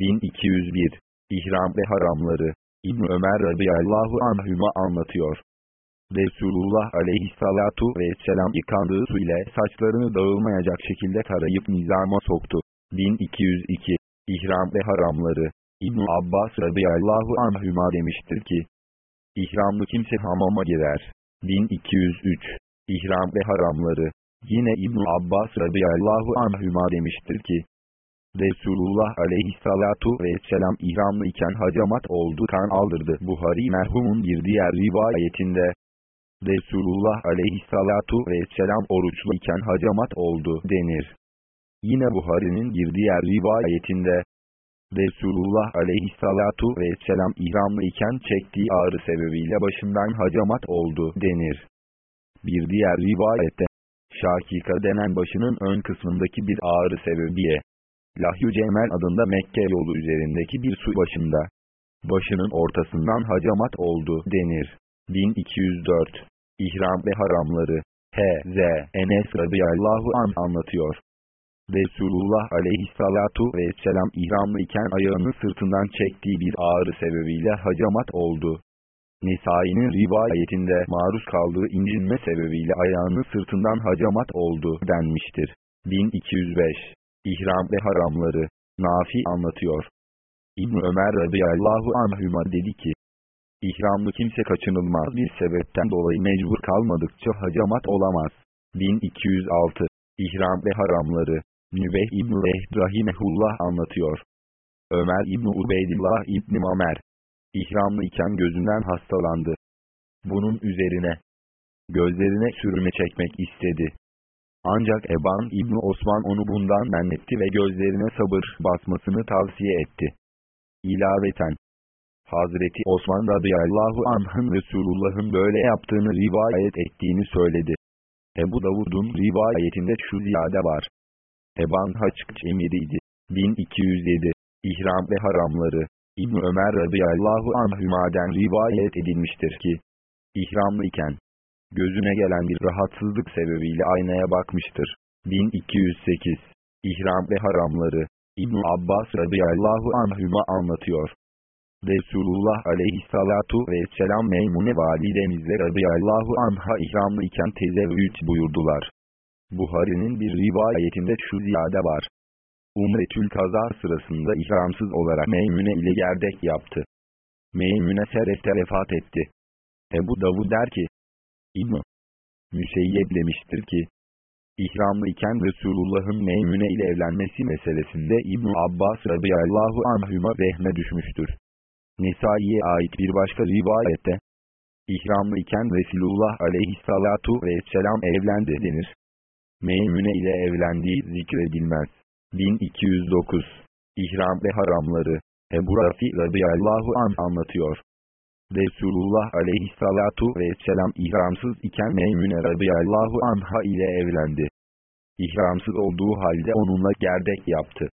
1201 İhram ve haramları İbn Ömer radıyallahu anhüma anlatıyor. Resulullah aleyhissalatu vesselam yıkandığı su ile saçlarını dağılmayacak şekilde tarayıp nizama soktu. 1202 İhram ve haramları İbn Abbas radıyallahu anhüma demiştir ki, İhramlı kimse hamama girer. 1203 İhram ve haramları Yine İbn Abbas radıyallahu anhüma demiştir ki, Resulullah aleyhissalatu vesselam ihramlı iken hacamat oldu kan aldırdı. Buhari merhumun bir diğer rivayetinde, Resulullah aleyhissalatu vesselam oruçlu iken hacamat oldu denir. Yine Buhari'nin bir diğer rivayetinde, Resulullah aleyhissalatu vesselam ihramlı iken çektiği ağrı sebebiyle başından hacamat oldu denir. Bir diğer rivayette, Şakika denen başının ön kısmındaki bir ağrı sebebiye, Lahyu Cemel adında Mekke yolu üzerindeki bir su başında, başının ortasından hacamat oldu denir. 1204 İhram ve haramları H.Z. Enes radıyallahu an anlatıyor. Resulullah aleyhissalatu vesselam ihramlı iken ayağını sırtından çektiği bir ağrı sebebiyle hacamat oldu. Nisai'nin rivayetinde maruz kaldığı incinme sebebiyle ayağını sırtından hacamat oldu denmiştir. 1205 İhram ve haramları Nafi anlatıyor. İbn Ömer radıyallahu anhüma dedi ki, İhramlı kimse kaçınılmaz bir sebepten dolayı mecbur kalmadıkça hacamat olamaz. 1206 İhram ve haramları Nübeh İbn-i Lehd Rahimehullah anlatıyor. Ömer İbn-i Ubeydillah İbn-i Mamer, ihramlı iken gözünden hastalandı. Bunun üzerine, gözlerine sürme çekmek istedi. Ancak Eban İbni Osman onu bundan mennetti ve gözlerine sabır basmasını tavsiye etti. İlaveten, Hazreti Osman radıyallahu anh'ın Resulullah'ın böyle yaptığını rivayet ettiğini söyledi. Ebu Davud'un rivayetinde şu ziyade var. Eban Haçkç emiriydi. 1207 İhram ve haramları İbn Ömer radıyallahu anhümaden rivayet edilmiştir ki, ihramlı iken, gözüne gelen bir rahatsızlık sebebiyle aynaya bakmıştır. 1208 İhram ve haramları İbn Abbas radıyallahu anhüma anlatıyor. Resulullah aleyhissalatu vesselam Meymune validemizle radıyallahu anha ihramlı iken tezevvüt buyurdular. Buhari'nin bir rivayetinde şu ziyade var. Umretül kaza sırasında ihramsız olarak Meymüne ile gerdek yaptı. Meymüne Seref'te vefat etti. Ebu Davud der ki, İbn Müseyyeb demiştir ki, İhramlı iken Resulullah'ın Meymüne ile evlenmesi meselesinde İbn Abbas radıyallahu anhüma vehme düşmüştür. Nisai'ye ait bir başka rivayette, İhramlı iken Resulullah aleyhissalatu vesselam evlendi denir. Meymüne ile evlendiği zikredilmez. 1209 İhram ve haramları Ebu Rafi radıyallahu an anlatıyor. Resulullah aleyhissalatu vesselam ihramsız iken Meymüne radıyallahu anha ile evlendi. İhramsız olduğu halde onunla gerdek yaptı.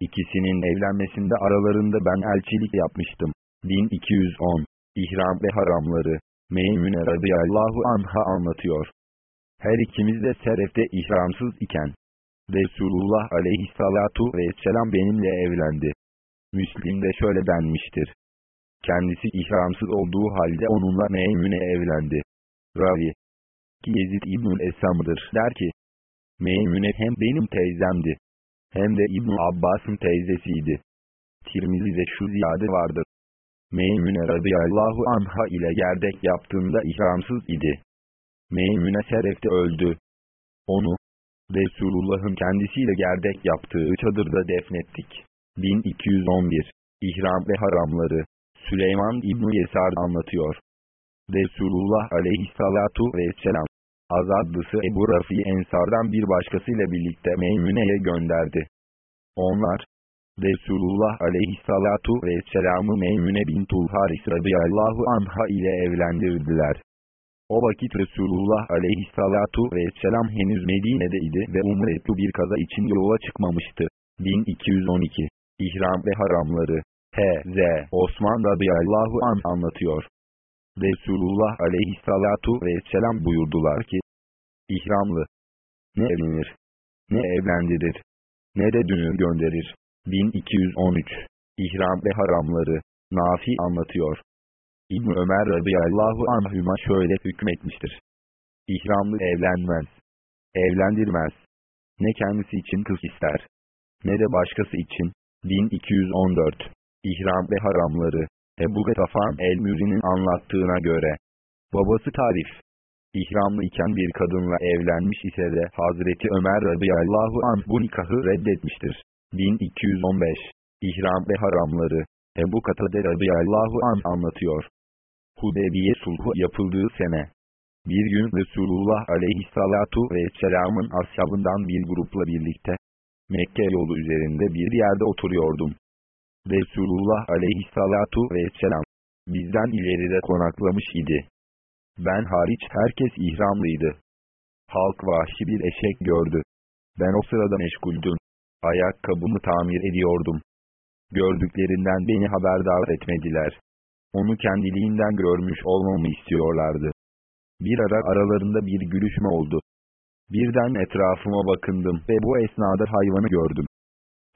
İkisinin evlenmesinde aralarında ben elçilik yapmıştım. 1210 İhram ve haramları Meymüne radıyallahu anha anlatıyor. Her ikimiz de Seref'te ihramsız iken, Resulullah aleyhissalatu vesselam benimle evlendi. Müslim'de şöyle denmiştir. Kendisi ihramsız olduğu halde onunla Meymüne evlendi. Ravi Yezid İbnül Esam'dır der ki, Meymüne hem benim teyzemdi, hem de İbn Abbas'ın teyzesiydi. Tirmizi'de şu ziyade vardır. Meymüne radıyallahu anha ile gerdek yaptığında ihramsız idi. Meymüne Seref'te öldü. Onu, Resulullah'ın kendisiyle gerdek yaptığı çadırda defnettik. 1211 İhram ve haramları Süleyman İbn Yesar anlatıyor. Resulullah aleyhissalatu vesselam azadlısı Ebu Rafi Ensar'dan bir başkasıyla birlikte Meymune'ye gönderdi. Onlar, Resulullah aleyhissalatu vesselam'ı Meymune bin Tulharis radıyallahu anha ile evlendirdiler. O vakit Resulullah aleyhissalatu vesselam henüz Medine'de idi ve umretli bir kaza için yola çıkmamıştı. 1212 İhram ve haramları H.Z. Osman radıyallahu an anlatıyor. Resulullah aleyhissalatu vesselam buyurdular ki, İhramlı, ne evlenir, ne evlendirir, ne de dünür gönderir. 1213 İhram ve haramları, Nafi anlatıyor. İbn Ömer radıyallahu anhüma şöyle hükmetmiştir. İhramlı evlenmez. Evlendirmez. Ne kendisi için kız ister. Ne de başkası için. 1214. İhram ve haramları. Ebu Gatafan el-Müri'nin anlattığına göre. Babası tarif. İhramlı iken bir kadınla evlenmiş ise de Hazreti Ömer radıyallahu anh bu nikahı reddetmiştir. 1215. İhram ve haramları. Ebu Katade radıyallahu anh anlatıyor. Hudeybiye sulhu yapıldığı sene. Bir gün Resulullah aleyhissalatu vesselamın ashabından bir grupla birlikte Mekke yolu üzerinde bir yerde oturuyordum. Resulullah aleyhissalatu vesselam bizden ileride konaklamış idi. Ben hariç herkes ihramlıydı. Halk vahşi bir eşek gördü. Ben o sırada meşguldüm. Ayakkabımı tamir ediyordum. Gördüklerinden beni haberdar etmediler. Onu kendiliğinden görmüş olmamı istiyorlardı. Bir ara aralarında bir gülüşme oldu. Birden etrafıma bakındım ve bu esnada hayvanı gördüm.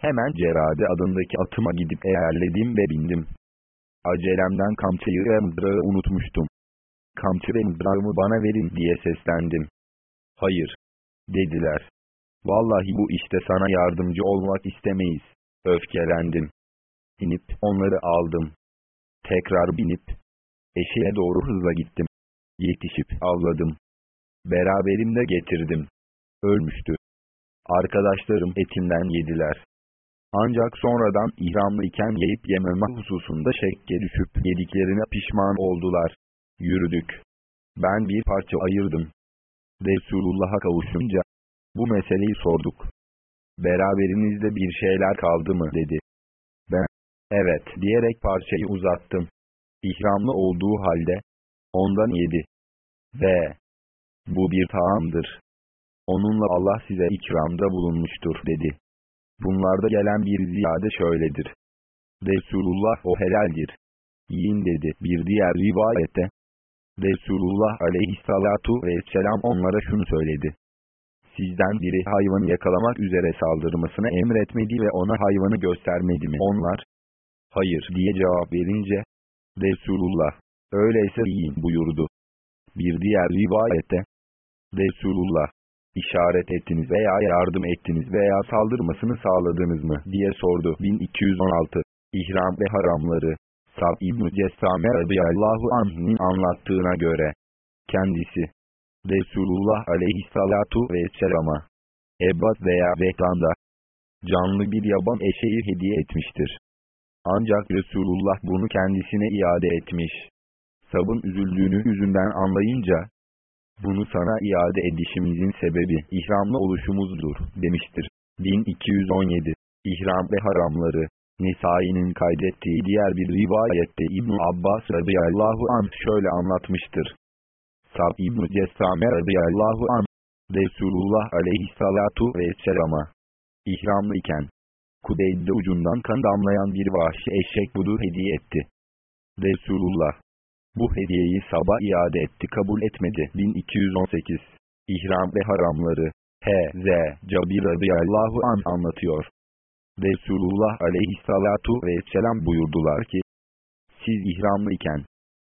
Hemen Cerade adındaki atıma gidip eğerledim ve bindim. Acelemden kamçıyı ve mızrağı unutmuştum. Kamçı ve mızrağımı bana verin diye seslendim. Hayır. Dediler. Vallahi bu işte sana yardımcı olmak istemeyiz. Öfkelendim. İnip onları aldım. Tekrar binip eşeğe doğru hızla gittim. Yetişip avladım. Beraberimde getirdim. Ölmüştü. Arkadaşlarım etinden yediler. Ancak sonradan ihramlı iken yiyip yememe hususunda şekke düşüp yediklerine pişman oldular. Yürüdük. Ben bir parça ayırdım. Resulullah'a kavuşunca bu meseleyi sorduk. Beraberinizde bir şeyler kaldı mı dedi. Ben, evet diyerek parçayı uzattım. İhramlı olduğu halde, ondan yedi. Ve, bu bir taamdır. Onunla Allah size ikramda bulunmuştur dedi. Bunlarda gelen bir ziyade şöyledir. Resulullah o helaldir. Yiyin dedi bir diğer rivayette. Resulullah aleyhissalatu vesselam onlara şunu söyledi. Sizden biri hayvanı yakalamak üzere saldırmasını emretmedi ve ona hayvanı göstermedi mi? Onlar, hayır diye cevap verince, Resulullah, öyleyse yiyin buyurdu. Bir diğer rivayette, Resulullah, işaret ettiniz veya yardım ettiniz veya saldırmasını sağladınız mı diye sordu. 1216 İhram ve haramları Sab İbn-i Cessame radıyallahu anh'ın anlattığına göre kendisi Resulullah aleyhissalatu vesselama Ebat veya Vehtan'da canlı bir yaban eşeği hediye etmiştir. Ancak Resulullah bunu kendisine iade etmiş. Sab'ın üzüldüğünü yüzünden anlayınca bunu sana iade edişimizin sebebi ihramlı oluşumuzdur demiştir. 1217 İhram ve haramları Nisai'nin kaydettiği diğer bir rivayette İbn Abbas radıyallahu anh şöyle anlatmıştır. Sab İbn Cessame radıyallahu anh Resulullah aleyhissalatu vesselama ihramlı iken Kudeyd'de ucundan kan damlayan bir vahşi eşek budu hediye etti. Resulullah bu hediyeyi sabah iade etti kabul etmedi. 1218 İhram ve haramları H.Z. Cabir radıyallahu an anlatıyor. Resulullah aleyhissalatu vesselam buyurdular ki, siz ihramlı iken,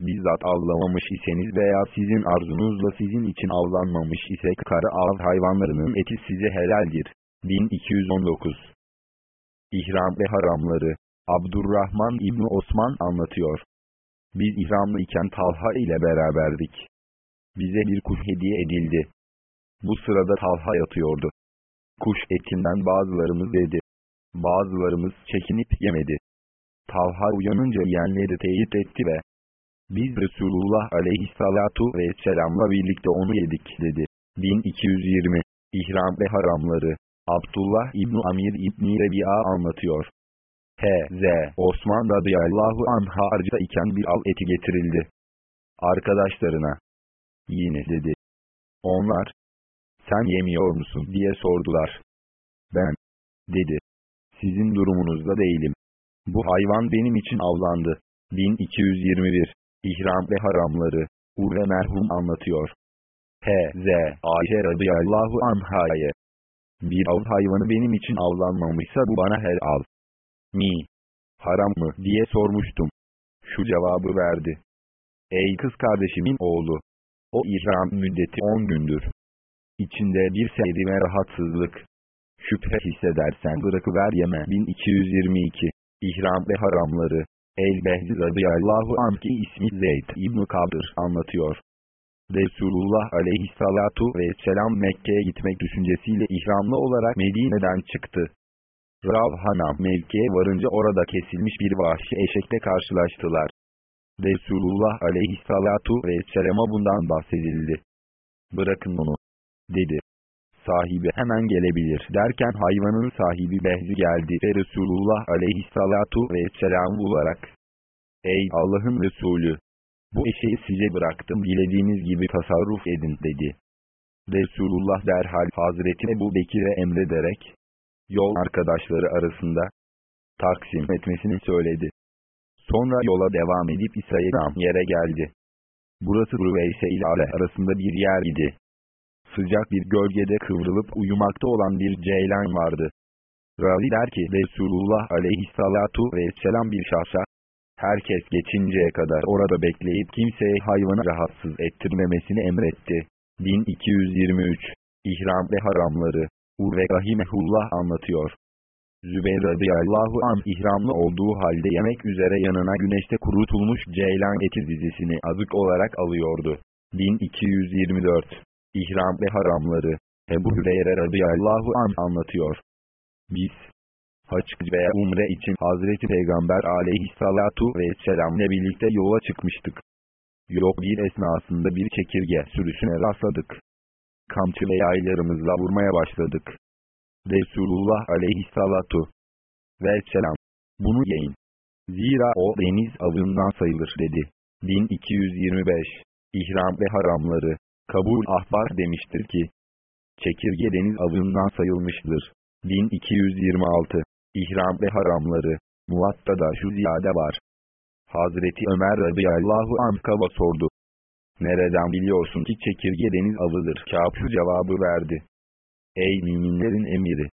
bizzat avlamamış iseniz veya sizin arzunuzla sizin için avlanmamış ise kara av hayvanlarının eti size helaldir. 1219 İhram ve haramları Abdurrahman İbni Osman anlatıyor. Biz ihramlı iken Talha ile beraberdik. Bize bir kuş hediye edildi. Bu sırada Talha yatıyordu. Kuş etinden bazılarımız dedi. Bazılarımız çekinip yemedi. Talha uyanınca yiyenleri teyit etti ve biz Resulullah aleyhissalatu vesselamla birlikte onu yedik dedi. 1220 İhram ve haramları Abdullah İbni Amir İbni Rebi'a anlatıyor. H.Z. Osman radıyallahu anha harcda iken bir al eti getirildi. Arkadaşlarına. Yine dedi. Onlar, sen yemiyor musun diye sordular. Ben, dedi. Sizin durumunuzda değilim. Bu hayvan benim için avlandı. 1221 İhram ve haramları Urve merhum anlatıyor. H.Z. Ayşe radıyallahu anhaya. Bir av hayvanı benim için avlanmamışsa bu bana helal. Mi. haram mı diye sormuştum. Şu cevabı verdi. Ey kız kardeşimin oğlu! O ihram müddeti 10 gündür. İçinde bir seyri ve rahatsızlık. Şüphe hissedersen bırakıver yeme. 1222 İhram ve haramları El-Behzi radıyallahu anh'i ismi Zeyd İbn-i anlatıyor. Resulullah aleyhissalatu vesselam Mekke'ye gitmek düşüncesiyle ihramlı olarak Medine'den çıktı. Ravhana mevkiye varınca orada kesilmiş bir vahşi eşekle karşılaştılar. Resulullah aleyhissalatu vesselama bundan bahsedildi. Bırakın onu, dedi. Sahibi hemen gelebilir derken hayvanın sahibi Behzi geldi ve Resulullah aleyhissalatu vesselam bularak. Ey Allah'ın Resulü! Bu eşeği size bıraktım dilediğiniz gibi tasarruf edin dedi. Resulullah derhal Hazreti Ebu Bekir'e emrederek, yol arkadaşları arasında taksim etmesini söyledi. Sonra yola devam edip İsa'ya yere geldi. Burası Rüveyse ile Ale arasında bir yer idi. Sıcak bir gölgede kıvrılıp uyumakta olan bir ceylan vardı. Ravi der ki Resulullah aleyhissalatu vesselam bir şahsa, herkes geçinceye kadar orada bekleyip kimseye hayvanı rahatsız ettirmemesini emretti. 1223 İhram ve haramları Urve Rahimehullah anlatıyor. Zübeyir radıyallahu an ihramlı olduğu halde yemek üzere yanına güneşte kurutulmuş ceylan eti dizisini azık olarak alıyordu. 1224 İhram ve haramları Ebu Hüreyre radıyallahu an anlatıyor. Biz, haç veya umre için Hazreti Peygamber aleyhissalatu vesselam'le birlikte yola çıkmıştık. Yok bir esnasında bir çekirge sürüsüne rastladık kamçı ve yaylarımızla vurmaya başladık. Resulullah aleyhissalatu vesselam, bunu yiyin. Zira o deniz avından sayılır dedi. 1225, İhram ve haramları, kabul ahbar demiştir ki, çekirge deniz avından sayılmıştır. 1226, İhram ve haramları, Muvatta da şu ziyade var. Hazreti Ömer radıyallahu anh sordu. Nereden biliyorsun ki çekirge deniz avıdır? Şu cevabı verdi. Ey müminlerin emiri!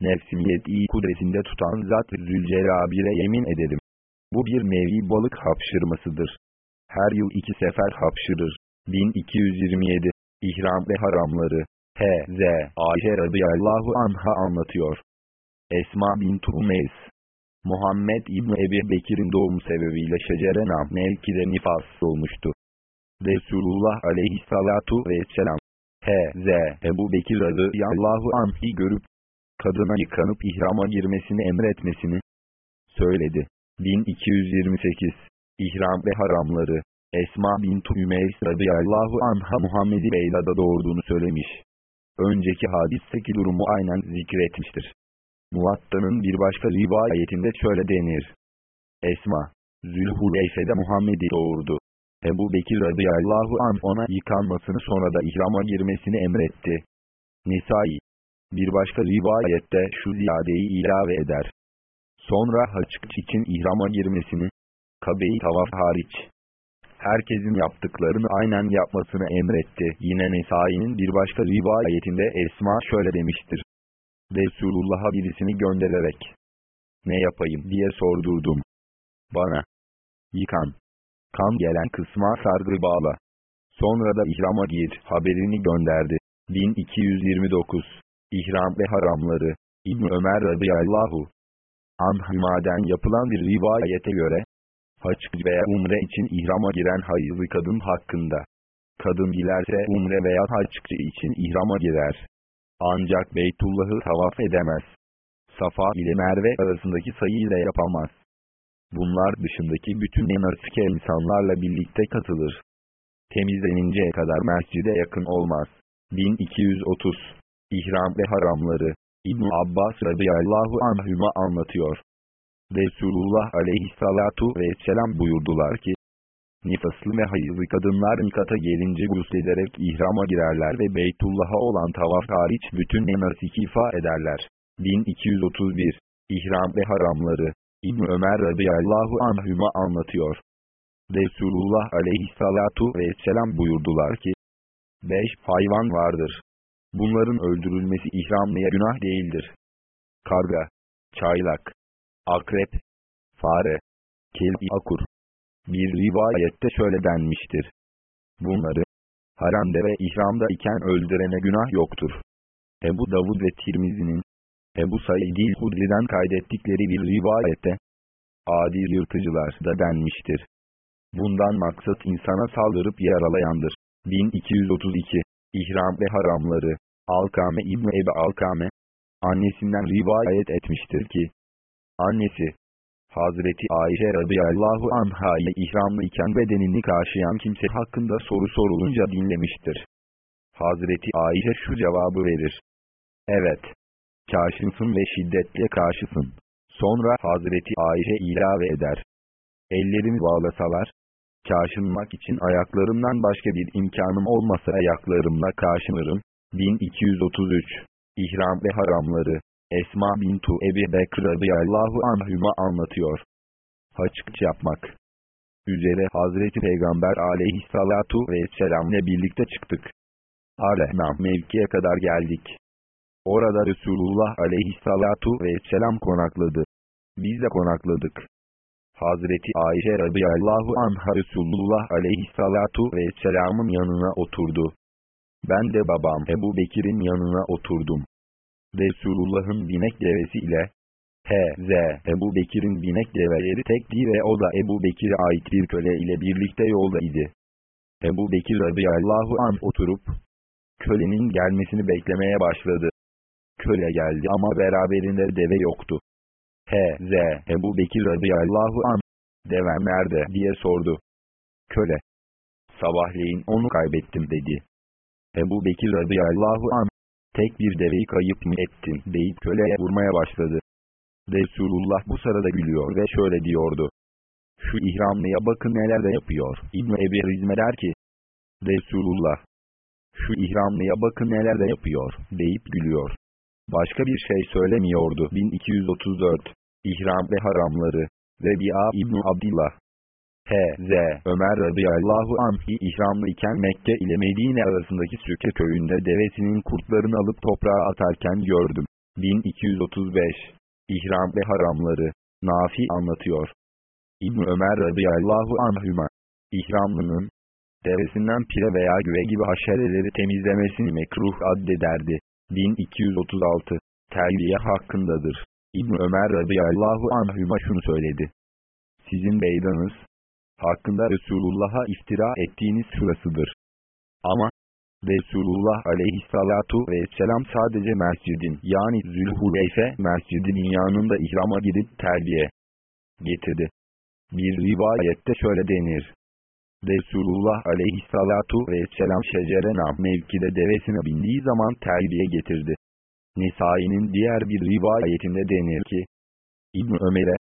Nefsimi yet'i kudretinde tutan zat Zülcelabir'e yemin ederim. Bu bir nevi balık hapşırmasıdır. Her yıl iki sefer hapşırır. 1227 İhram ve haramları H.Z. Ayşe radıyallahu anha anlatıyor. Esma bin Umeys Muhammed İbni Ebi Bekir'in doğum sebebiyle şecere nam mevkide nifas olmuştu. Resulullah aleyhissalatu vesselam H.Z. Ebu Bekir radıyallahu anh'i görüp kadına yıkanıp ihrama girmesini emretmesini söyledi. 1228 İhram ve haramları Esma bint Ümeys radıyallahu anha Muhammed'i Beyla'da doğurduğunu söylemiş. Önceki hadisteki durumu aynen zikretmiştir. Muvatta'nın bir başka rivayetinde şöyle denir. Esma, Zülhuleyfe'de Muhammed'i doğurdu. Ebu Bekir radıyallahu an ona yıkanmasını sonra da ihrama girmesini emretti. Nisai Bir başka rivayette şu ziyadeyi ilave eder. Sonra haçkıç için ihrama girmesini, kabeyi tavaf hariç, herkesin yaptıklarını aynen yapmasını emretti. Yine Nesai'nin bir başka rivayetinde Esma şöyle demiştir. Resulullah'a birisini göndererek, ne yapayım diye sordurdum. Bana, yıkan, kan gelen kısma sargı bağla. Sonra da ihrama gir haberini gönderdi. 1229 İhram ve haramları İbn Ömer radıyallahu anhümaden yapılan bir rivayete göre haç veya umre için ihrama giren hayızlı kadın hakkında kadın dilerse umre veya haççı için ihrama girer. Ancak Beytullah'ı tavaf edemez. Safa ile Merve arasındaki sayı ile yapamaz. Bunlar dışındaki bütün enasike insanlarla birlikte katılır. Temizleninceye kadar mescide yakın olmaz. 1230 İhram ve haramları İbn Abbas radıyallahu anhüma anlatıyor. Resulullah aleyhissalatu vesselam buyurdular ki, Nifaslı ve hayızlı kadınlar nikata gelince guslederek ihrama girerler ve Beytullah'a olan tavaf hariç bütün enasiki ifa ederler. 1231 İhram ve haramları İbn Ömer radıyallahu anhüma anlatıyor. Resulullah aleyhissalatu vesselam buyurdular ki, Beş hayvan vardır. Bunların öldürülmesi ihramlıya günah değildir. Karga, çaylak, akrep, fare, kelbi akur. Bir rivayette şöyle denmiştir. Bunları, haramda ve ihramda iken öldürene günah yoktur. Ebu Davud ve Tirmizi'nin, Ebu Said-i Hudri'den kaydettikleri bir rivayette, adi yırtıcılar da denmiştir. Bundan maksat insana saldırıp yaralayandır. 1232 İhram ve haramları Alkame İbni Ebi Alkame annesinden rivayet etmiştir ki annesi Hazreti Ayşe radıyallahu anha'yı ihramlı iken bedenini karşıyan kimse hakkında soru sorulunca dinlemiştir. Hazreti Ayşe şu cevabı verir. Evet. Karşısın ve şiddetle karşısın. Sonra Hazreti Ayşe ilave eder. Ellerimi bağlasalar, kaşınmak için ayaklarımdan başka bir imkanım olmasa ayaklarımla kaşınırım. 1233 İhram ve haramları Esma bintu Ebi Bekr radıyallahu anhüma anlatıyor. Haçkıç yapmak Üzere Hazreti Peygamber aleyhissalatu vesselam'le birlikte çıktık. Arenam mevkiye kadar geldik. Orada Resulullah aleyhissalatu vesselam konakladı. Biz de konakladık. Hazreti Ayşe radıyallahu anha Resulullah aleyhissalatu vesselamın yanına oturdu. Ben de babam Ebu Bekir'in yanına oturdum. Resulullah'ın binek devesi ile H.Z. Ebu Bekir'in binek develeri tekti ve o da Ebu Bekir'e ait bir köle ile birlikte yolda idi. Ebu Bekir radıyallahu an oturup kölenin gelmesini beklemeye başladı. Köle geldi ama beraberinde deve yoktu. H.Z. Ebu Bekir radıyallahu an devem nerede diye sordu. Köle. Sabahleyin onu kaybettim dedi. Ebu Bekir radıyallahu an tek bir deveyi kayıp mı ettin deyip köleye vurmaya başladı. Resulullah bu sırada gülüyor ve şöyle diyordu. Şu ihramlıya bakın neler de yapıyor. İbn-i Ebi Rizme der ki, Resulullah, şu ihramlıya bakın neler de yapıyor deyip gülüyor. Başka bir şey söylemiyordu. 1234 İhram ve haramları Rebi'a İbn Abdillah H.Z. Ömer radıyallahu anh'i ihramlı iken Mekke ile Medine arasındaki Süke köyünde devesinin kurtlarını alıp toprağa atarken gördüm. 1235 İhram ve haramları Nafi anlatıyor. İbn Ömer radıyallahu anhüma İhramlının devesinden pire veya güve gibi haşereleri temizlemesini mekruh addederdi. 1236 Terbiye hakkındadır. İbn Ömer radıyallahu anhüma şunu söyledi. Sizin beydanız, hakkında Resulullah'a iftira ettiğiniz şurasıdır. Ama, Resulullah aleyhissalatu vesselam sadece mescidin yani Zülhuleyfe mescidinin yanında ihrama gidip terbiye getirdi. Bir rivayette şöyle denir. Resulullah aleyhissalatu vesselam şecerena mevkide devesine bindiği zaman terbiye getirdi. Nisai'nin diğer bir rivayetinde denir ki, İbn Ömer'e,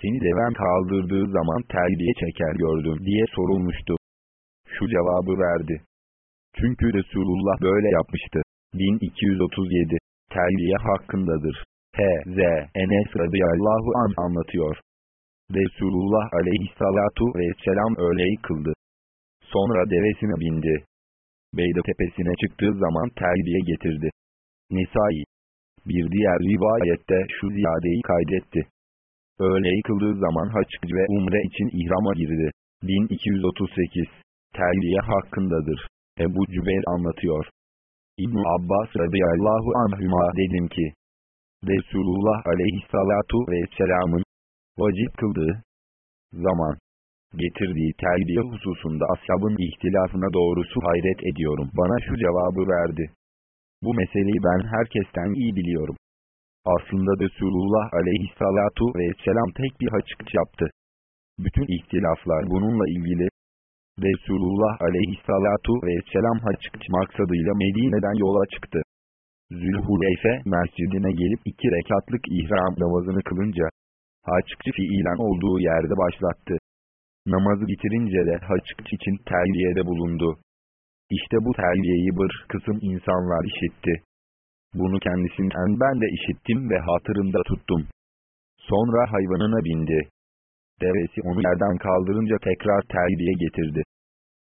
seni deven kaldırdığı zaman terbiye çeker gördüm diye sorulmuştu. Şu cevabı verdi. Çünkü Resulullah böyle yapmıştı. 1237 Terbiye hakkındadır. H.Z. Enes radıyallahu an anlatıyor. Resulullah aleyhissalatu vesselam öğleyi kıldı. Sonra devesine bindi. Beyde tepesine çıktığı zaman terbiye getirdi. Nisai. Bir diğer rivayette şu ziyadeyi kaydetti. Öğleyi kıldığı zaman haç ve umre için ihrama girdi. 1238 Terbiye hakkındadır. Ebu Cübeyr anlatıyor. İbn Abbas radıyallahu anhüma dedim ki, Resulullah aleyhissalatu vesselamın vacip kıldığı zaman getirdiği terbiye hususunda ashabın ihtilafına doğrusu hayret ediyorum. Bana şu cevabı verdi. Bu meseleyi ben herkesten iyi biliyorum. Aslında Resulullah aleyhissalatu vesselam tek bir açıkç yaptı. Bütün ihtilaflar bununla ilgili. Resulullah aleyhissalatu vesselam haçkıç maksadıyla Medine'den yola çıktı. Zülhuleyfe mescidine gelip iki rekatlık ihram namazını kılınca, haçkıç fiilen olduğu yerde başlattı. Namazı bitirince de haçkıç için terbiyede bulundu. İşte bu terbiyeyi bir kısım insanlar işitti. Bunu kendisinden ben de işittim ve hatırımda tuttum. Sonra hayvanına bindi. Devesi onu yerden kaldırınca tekrar terbiye getirdi.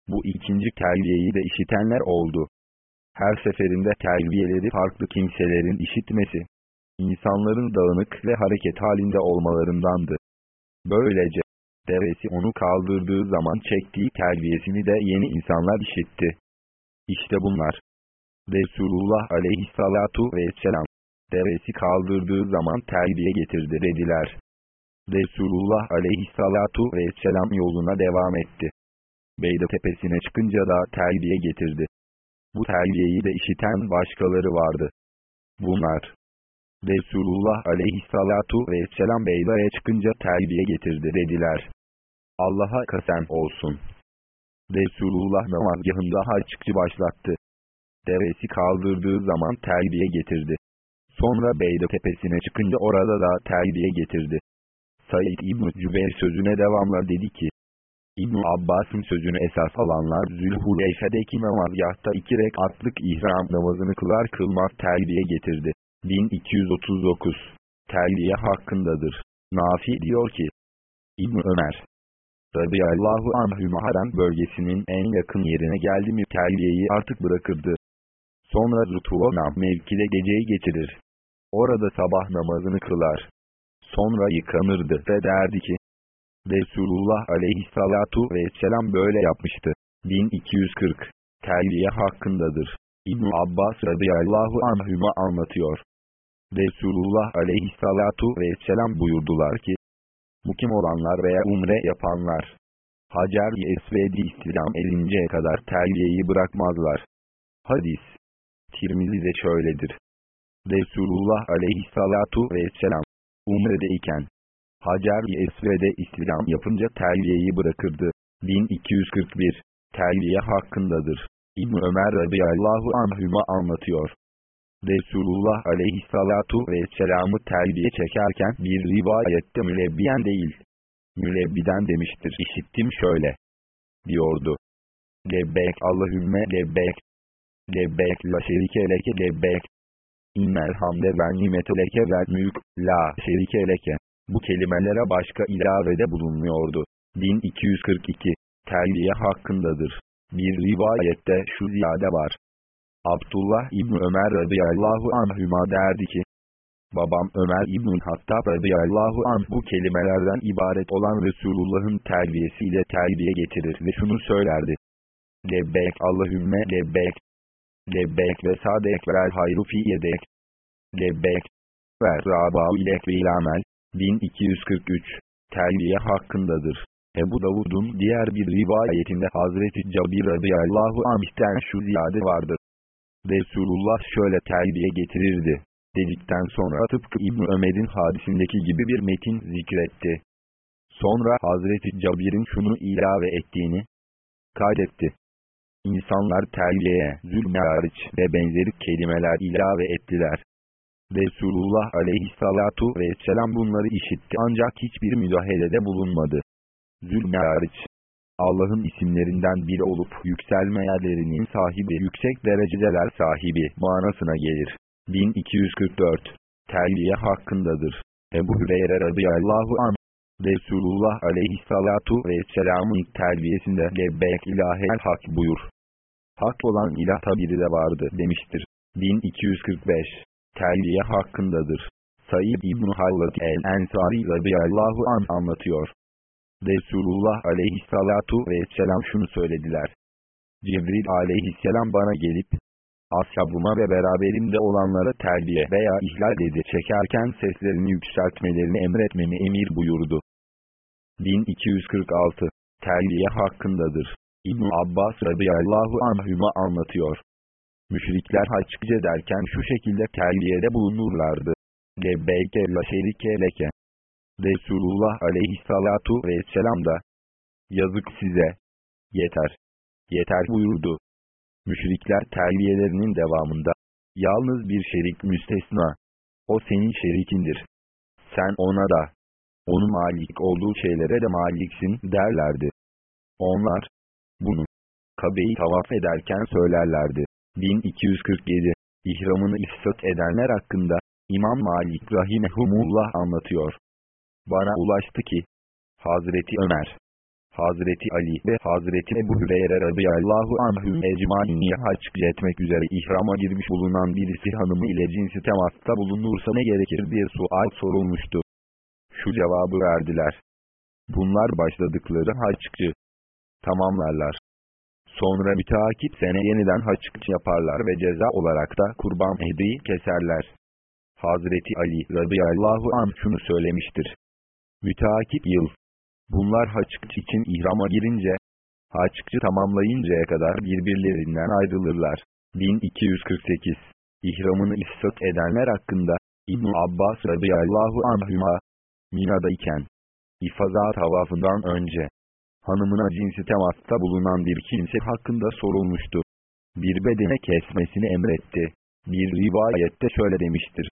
Bu ikinci terbiyeyi de işitenler oldu. Her seferinde terbiyeleri farklı kimselerin işitmesi, insanların dağınık ve hareket halinde olmalarındandı. Böylece, devesi onu kaldırdığı zaman çektiği terbiyesini de yeni insanlar işitti. İşte bunlar. Resulullah aleyhissalatu vesselam, devesi kaldırdığı zaman terbiye getirdi dediler. Resulullah aleyhissalatu vesselam yoluna devam etti. Beyde tepesine çıkınca da terbiye getirdi. Bu terbiyeyi de işiten başkaları vardı. Bunlar, Resulullah aleyhissalatu vesselam Beyda'ya çıkınca terbiye getirdi dediler. Allah'a kasem olsun. Resulullah namazgahında haççı başlattı. Devesi kaldırdığı zaman terbiye getirdi. Sonra Beyda tepesine çıkınca orada da terbiye getirdi. Said İbn-i Cübeyr sözüne devamla dedi ki, ibn Abbas'ın sözünü esas alanlar Zülhuleyfe'deki namazgahta iki rekatlık ihram namazını kılar kılmaz terbiye getirdi. 1239 Terbiye hakkındadır. Nafi diyor ki, İbn Ömer, radıyallahu anhü harem bölgesinin en yakın yerine geldi mi terbiyeyi artık bırakırdı. Sonra Rutuvona mevkide geceyi geçirir. Orada sabah namazını kılar. Sonra yıkanırdı ve derdi ki, Resulullah aleyhissalatu vesselam böyle yapmıştı. 1240 Terbiye hakkındadır. İbn Abbas radıyallahu anhüma anlatıyor. Resulullah aleyhissalatu vesselam buyurdular ki, mukim olanlar veya umre yapanlar, Hacer-i Esved'i istilam edinceye kadar terbiyeyi bırakmazlar. Hadis Tirmizi'de şöyledir. Resulullah aleyhissalatu vesselam, umredeyken, Hacer-i Esved'e istilam yapınca terbiyeyi bırakırdı. 1241 Terbiye hakkındadır. İbn Ömer radıyallahu anhüma anlatıyor. Resulullah aleyhissalatu vesselam'ı terbiye çekerken bir rivayette mülebbiyen değil, mülebbiden demiştir. İşittim şöyle, diyordu. Lebbek Allahümme lebbek, lebbek la şerike leke lebbek, innel hamde ve nimete leke ve mülk, la şerike leke. Bu kelimelere başka ilavede bulunmuyordu. 1242 Terbiye hakkındadır. Bir rivayette şu ziyade var. Abdullah İbni Ömer radıyallahu anhüma derdi ki, Babam Ömer İbn Hattab radıyallahu anh bu kelimelerden ibaret olan Resulullah'ın terbiyesiyle terbiye getirir ve şunu söylerdi. Lebbek Allahümme lebbek. Lebbek ve sadek vel hayru fi. Lebbek ve rabâ ilek ve ilamel. 1243 Terbiye hakkındadır. Ebu Davud'un diğer bir rivayetinde Hazreti Cabir radıyallahu anh'ten şu ziyade vardır. Resulullah şöyle terbiye getirirdi. Dedikten sonra tıpkı İbn Ömer'in hadisindeki gibi bir metin zikretti. Sonra Hazreti Cabir'in şunu ilave ettiğini kaydetti. İnsanlar terbiyeye, zulme hariç ve benzeri kelimeler ilave ettiler. Resulullah aleyhissalatu vesselam bunları işitti ancak hiçbir müdahalede bulunmadı. Zulme hariç. Allah'ın isimlerinden biri olup yükselme yerlerinin sahibi yüksek dereceler sahibi manasına gelir. 1244 Terbiye hakkındadır. Ebu Hüreyre radıyallahu anh Resulullah aleyhissalatu vesselamın terbiyesinde lebbek ilahel hak buyur. Hak olan ilah tabiri de vardı demiştir. 1245 Terbiye hakkındadır. Said İbn Hallat el-Ensari radıyallahu anh anlatıyor. Resulullah aleyhissalatu vesselam şunu söylediler. Cibril aleyhisselam bana gelip, ashabıma ve beraberimde olanlara terbiye veya ihlal dedi çekerken seslerini yükseltmelerini emretmemi emir buyurdu. 1246 Terbiye hakkındadır. İbn Abbas radıyallahu anhüma anlatıyor. Müşrikler haçkıca derken şu şekilde terbiyede bulunurlardı. Lebbeyke la şerike leke. Resulullah aleyhissalatu vesselam da, yazık size, yeter, yeter buyurdu. Müşrikler terbiyelerinin devamında, yalnız bir şerik müstesna, o senin şerikindir. Sen ona da, onun malik olduğu şeylere de maliksin derlerdi. Onlar, bunu, Kabe'yi tavaf ederken söylerlerdi. 1247, İhramını ifsat edenler hakkında, İmam Malik Rahimehumullah anlatıyor. Bana ulaştı ki, Hazreti Ömer, Hazreti Ali ve Hazreti Ebu Hüreyre radıyallahu anhüm ecmaini hac etmek üzere ihrama girmiş bulunan birisi hanımı ile cinsi temasta bulunursa ne gerekir diye sual sorulmuştu. Şu cevabı verdiler. Bunlar başladıkları haççı tamamlarlar. Sonra müteakip sene yeniden haççı yaparlar ve ceza olarak da kurban hediyi keserler. Hazreti Ali radıyallahu anh şunu söylemiştir. Müteakip yıl. Bunlar haççı için ihrama girince, haççı tamamlayıncaya kadar birbirlerinden ayrılırlar. 1248 İhramını ihsat edenler hakkında, İbn Abbas radıyallahu anhüma, Mina'dayken, ifaza tavafından önce, hanımına cinsi temasta bulunan bir kimse hakkında sorulmuştu. Bir bedene kesmesini emretti. Bir rivayette şöyle demiştir.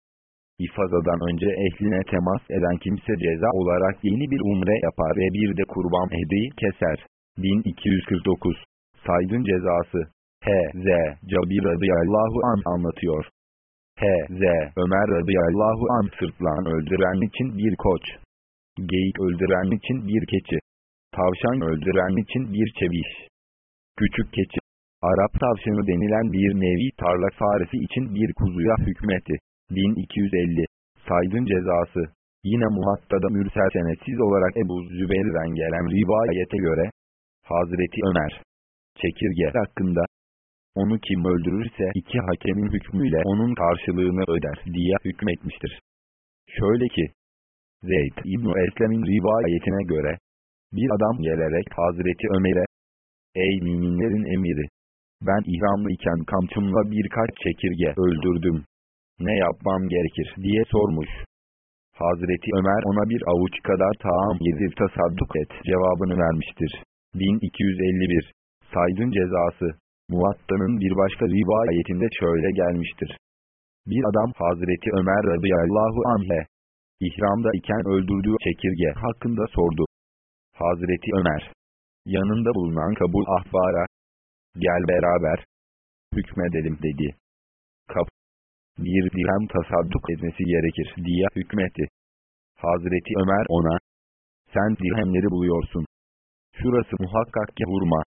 İfazadan önce ehline temas eden kimse ceza olarak yeni bir umre yapar ve bir de kurban hediyi keser. 1249 Saydın cezası H.Z. Cabir radıyallahu an anlatıyor. H.Z. Ömer radıyallahu an sırtlan öldüren için bir koç. Geyik öldüren için bir keçi. Tavşan öldüren için bir çeviş. Küçük keçi. Arap tavşanı denilen bir nevi tarla faresi için bir kuzuya hükmetti. 1250. Saydın cezası. Yine muhattada mürsel senetsiz olarak Ebu Zübeyir'den gelen rivayete göre, Hazreti Ömer, çekirge hakkında, onu kim öldürürse iki hakemin hükmüyle onun karşılığını öder diye hükmetmiştir. Şöyle ki, Zeyd İbn Eslem'in rivayetine göre, bir adam gelerek Hazreti Ömer'e, Ey müminlerin emiri! Ben ihramlı iken kamçımla birkaç çekirge öldürdüm. Ne yapmam gerekir diye sormuş. Hazreti Ömer ona bir avuç kadar taam yedir tasadduk et cevabını vermiştir. 1251 Saydın cezası Muatta'nın bir başka rivayetinde şöyle gelmiştir. Bir adam Hazreti Ömer radıyallahu anh'e ihramda iken öldürdüğü çekirge hakkında sordu. Hazreti Ömer yanında bulunan kabul ahbara gel beraber hükmedelim dedi. Kap bir dirhem tasadduk etmesi gerekir diye hükmetti. Hazreti Ömer ona sen dirhemleri buluyorsun. Şurası muhakkak ki hurma.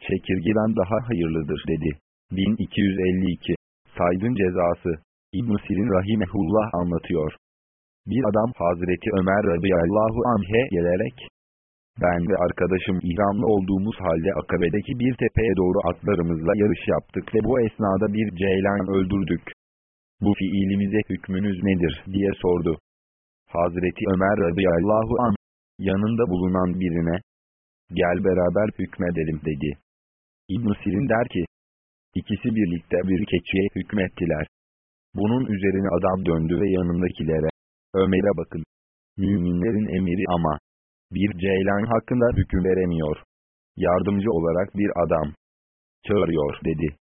Çekirgeden daha hayırlıdır dedi. 1252 Saydın cezası İbn Sirin Rahimehullah anlatıyor. Bir adam Hazreti Ömer radıyallahu anh'e gelerek, ben ve arkadaşım ihramlı olduğumuz halde akabedeki bir tepeye doğru atlarımızla yarış yaptık ve bu esnada bir ceylan öldürdük. Bu fiilimize hükmünüz nedir diye sordu. Hazreti Ömer radıyallahu anh, yanında bulunan birine, gel beraber hükmedelim dedi. İbn Sirin der ki, ikisi birlikte bir keçiye hükmettiler. Bunun üzerine adam döndü ve yanındakilere, Ömer'e bakın, müminlerin emiri ama, bir ceylan hakkında hüküm veremiyor. Yardımcı olarak bir adam çağırıyor dedi.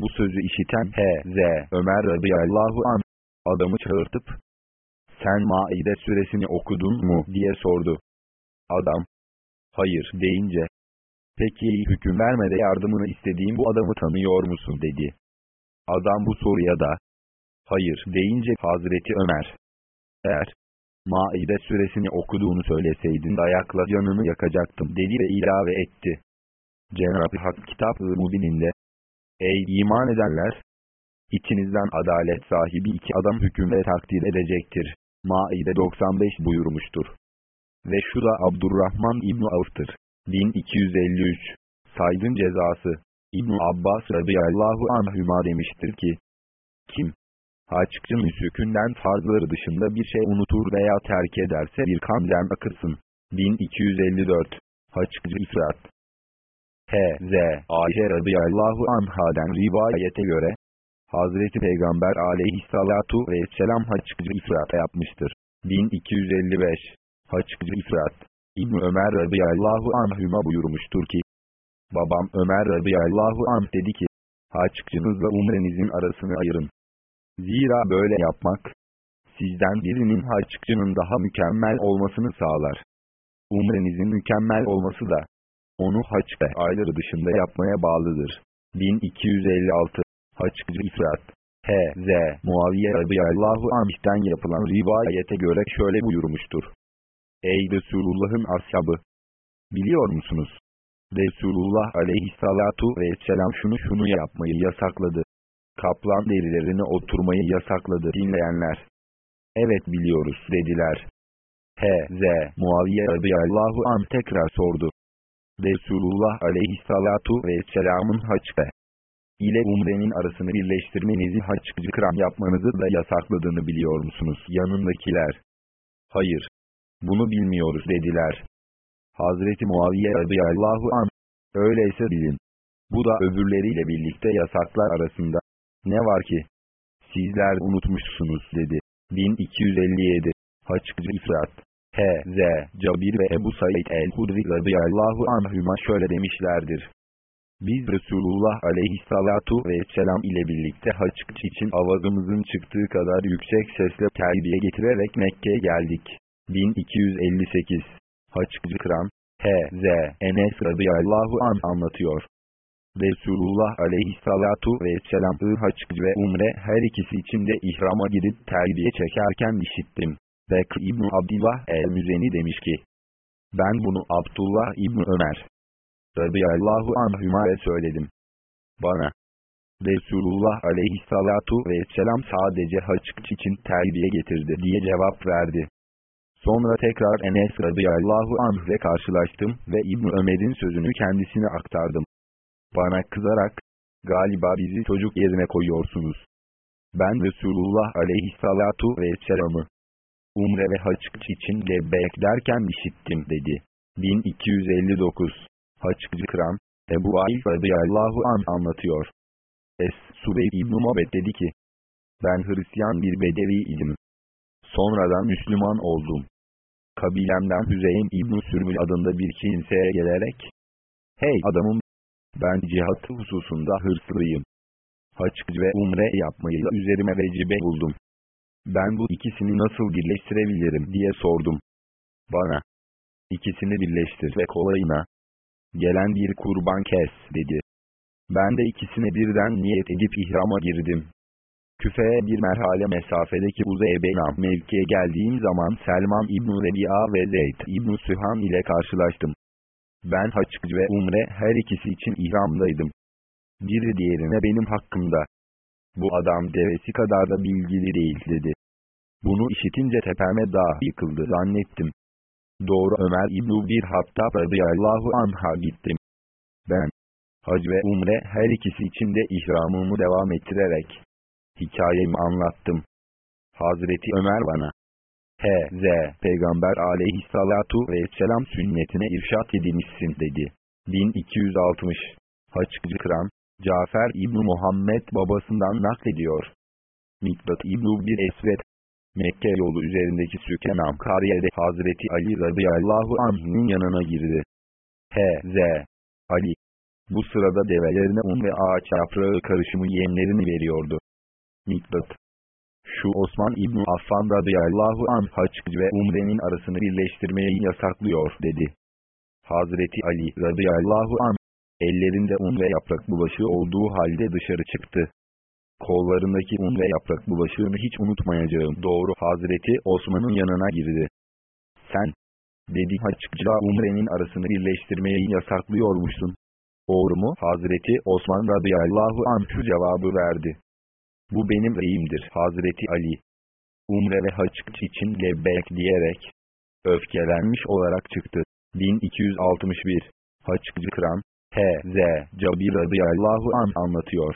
Bu sözü işiten H.Z. Ömer radıyallahu an adamı çağırtıp sen Maide suresini okudun mu diye sordu. Adam hayır deyince peki hüküm vermede yardımını istediğim bu adamı tanıyor musun dedi. Adam bu soruya da hayır deyince Hazreti Ömer eğer Maide suresini okuduğunu söyleseydin dayakla canını yakacaktım dedi ve ilave etti. Cenab-ı Hak kitap-ı Mubininde Ey iman edenler! İçinizden adalet sahibi iki adam hüküm ve takdir edecektir. Maide 95 buyurmuştur. Ve şu da Abdurrahman İbni Avf'tır. 1253 Saydın cezası İbn Abbas radıyallahu anhüma demiştir ki, Kim, haççı müsükünden farzları dışında bir şey unutur veya terk ederse bir kamden akırsın. 1254 Haççı ifrat H.Z. Ayşe radıyallahu anhaden rivayete göre, Hazreti Peygamber aleyhissalatu vesselam haççı ifrat yapmıştır. 1255 Haççı ifrat İbn Ömer radıyallahu anhüma buyurmuştur ki, Babam Ömer radıyallahu anh dedi ki, haççınızla umrenizin arasını ayırın. Zira böyle yapmak, sizden birinin haççının daha mükemmel olmasını sağlar. Umrenizin mükemmel olması da, onu haç ve ayları dışında yapmaya bağlıdır. 1256 Haççı İfrat H.Z. Muaviye radıyallahu anh'ten yapılan rivayete göre şöyle buyurmuştur. Ey Resulullah'ın ashabı! Biliyor musunuz? Resulullah aleyhissalatu vesselam şunu şunu yapmayı yasakladı. Kaplan derilerine oturmayı yasakladı dinleyenler. Evet biliyoruz dediler. H.Z. Muaviye radıyallahu anh tekrar sordu. Resulullah aleyhissalatu vesselamın haç ve ile umrenin arasını birleştirmenizi haçcı kram yapmanızı da yasakladığını biliyor musunuz? Yanındakiler. Hayır. Bunu bilmiyoruz dediler. Hazreti Muaviye radıyallahu anh. Öyleyse bilin. Bu da öbürleriyle birlikte yasaklar arasında. Ne var ki? Sizler unutmuşsunuz dedi. 1257 Haçkıcı İfrat H.Z. Cabir ve Ebu Said el-Hudri radıyallahu anhüma şöyle demişlerdir. Biz Resulullah aleyhissalatu vesselam ile birlikte haç için avazımızın çıktığı kadar yüksek sesle terbiye getirerek Mekke'ye geldik. 1258 Haçkıcı Kram H.Z. Enes radıyallahu an anlatıyor. Resulullah aleyhissalatu vesselam haç ve umre her ikisi için de ihrama girip terbiye çekerken işittim. Bekr İbni Abdullah el-Müzeni demiş ki, ben bunu Abdullah İbni Ömer radıyallahu anhüma'ya söyledim. Bana, Resulullah aleyhissalatu vesselam sadece haç için terbiye getirdi diye cevap verdi. Sonra tekrar Enes radıyallahu anh ile karşılaştım ve İbn Ömer'in sözünü kendisine aktardım. Bana kızarak, galiba bizi çocuk yerine koyuyorsunuz. Ben Resulullah aleyhissalatu vesselam'ı umre ve haç için lebbek derken işittim dedi. 1259 Haçkıcı Kram, Ebu Ail radıyallahu an anlatıyor. Es-Subey İbn-i dedi ki, ben Hristiyan bir bedevi idim. Sonradan Müslüman oldum. Kabilemden Hüzeyin İbn-i Sürmül adında bir kimseye gelerek, Hey adamım, ben cihat hususunda hırslıyım. Haç ve umre yapmayı üzerime vecibe buldum. Ben bu ikisini nasıl birleştirebilirim diye sordum. Bana, ikisini birleştir ve kolayına, gelen bir kurban kes dedi. Ben de ikisine birden niyet edip ihrama girdim. Küfe'ye bir merhale mesafedeki Uzeybenam mevkiye geldiğim zaman Selman İbn Rebi'a ve Zeyd İbn Sühan ile karşılaştım. Ben haç ve umre her ikisi için ihramdaydım. Biri diğerine benim hakkımda. Bu adam devesi kadar da bilgili değil dedi. Bunu işitince tepeme daha yıkıldı zannettim. Doğru Ömer İbn-i Bir Hattab radıyallahu anh'a gittim. Ben, hac ve umre her ikisi için de ihramımı devam ettirerek, hikayemi anlattım. Hazreti Ömer bana, H.Z. Peygamber aleyhissalatu vesselam sünnetine irşat edilmişsin dedi. 1260 Haçkıcı Kram, Cafer İbni Muhammed babasından naklediyor. Mikbat İbni bir Esvet, Mekke yolu üzerindeki Sükenam Kariye'de Hazreti Ali radıyallahu anh'ın yanına girdi. H.Z. Ali. Bu sırada develerine un ve ağaç yaprağı karışımı yemlerini veriyordu. Miktat. Şu Osman İbni Affan radıyallahu anh haç ve umrenin arasını birleştirmeyi yasaklıyor dedi. Hazreti Ali radıyallahu anh, ellerinde un ve yaprak bulaşığı olduğu halde dışarı çıktı. Kollarındaki un ve yaprak bulaşığını hiç unutmayacağım doğru Hazreti Osman'ın yanına girdi. Sen, dedi haççıla umrenin arasını birleştirmeyi yasaklıyormuşsun. Doğru mu? Hazreti Osman radıyallahu anh cevabı verdi. Bu benim reyimdir Hazreti Ali. Umre ve haç için lebbek diyerek, öfkelenmiş olarak çıktı. 1261 Haçkıcı Kram, H.Z. Cabir radıyallahu an anlatıyor.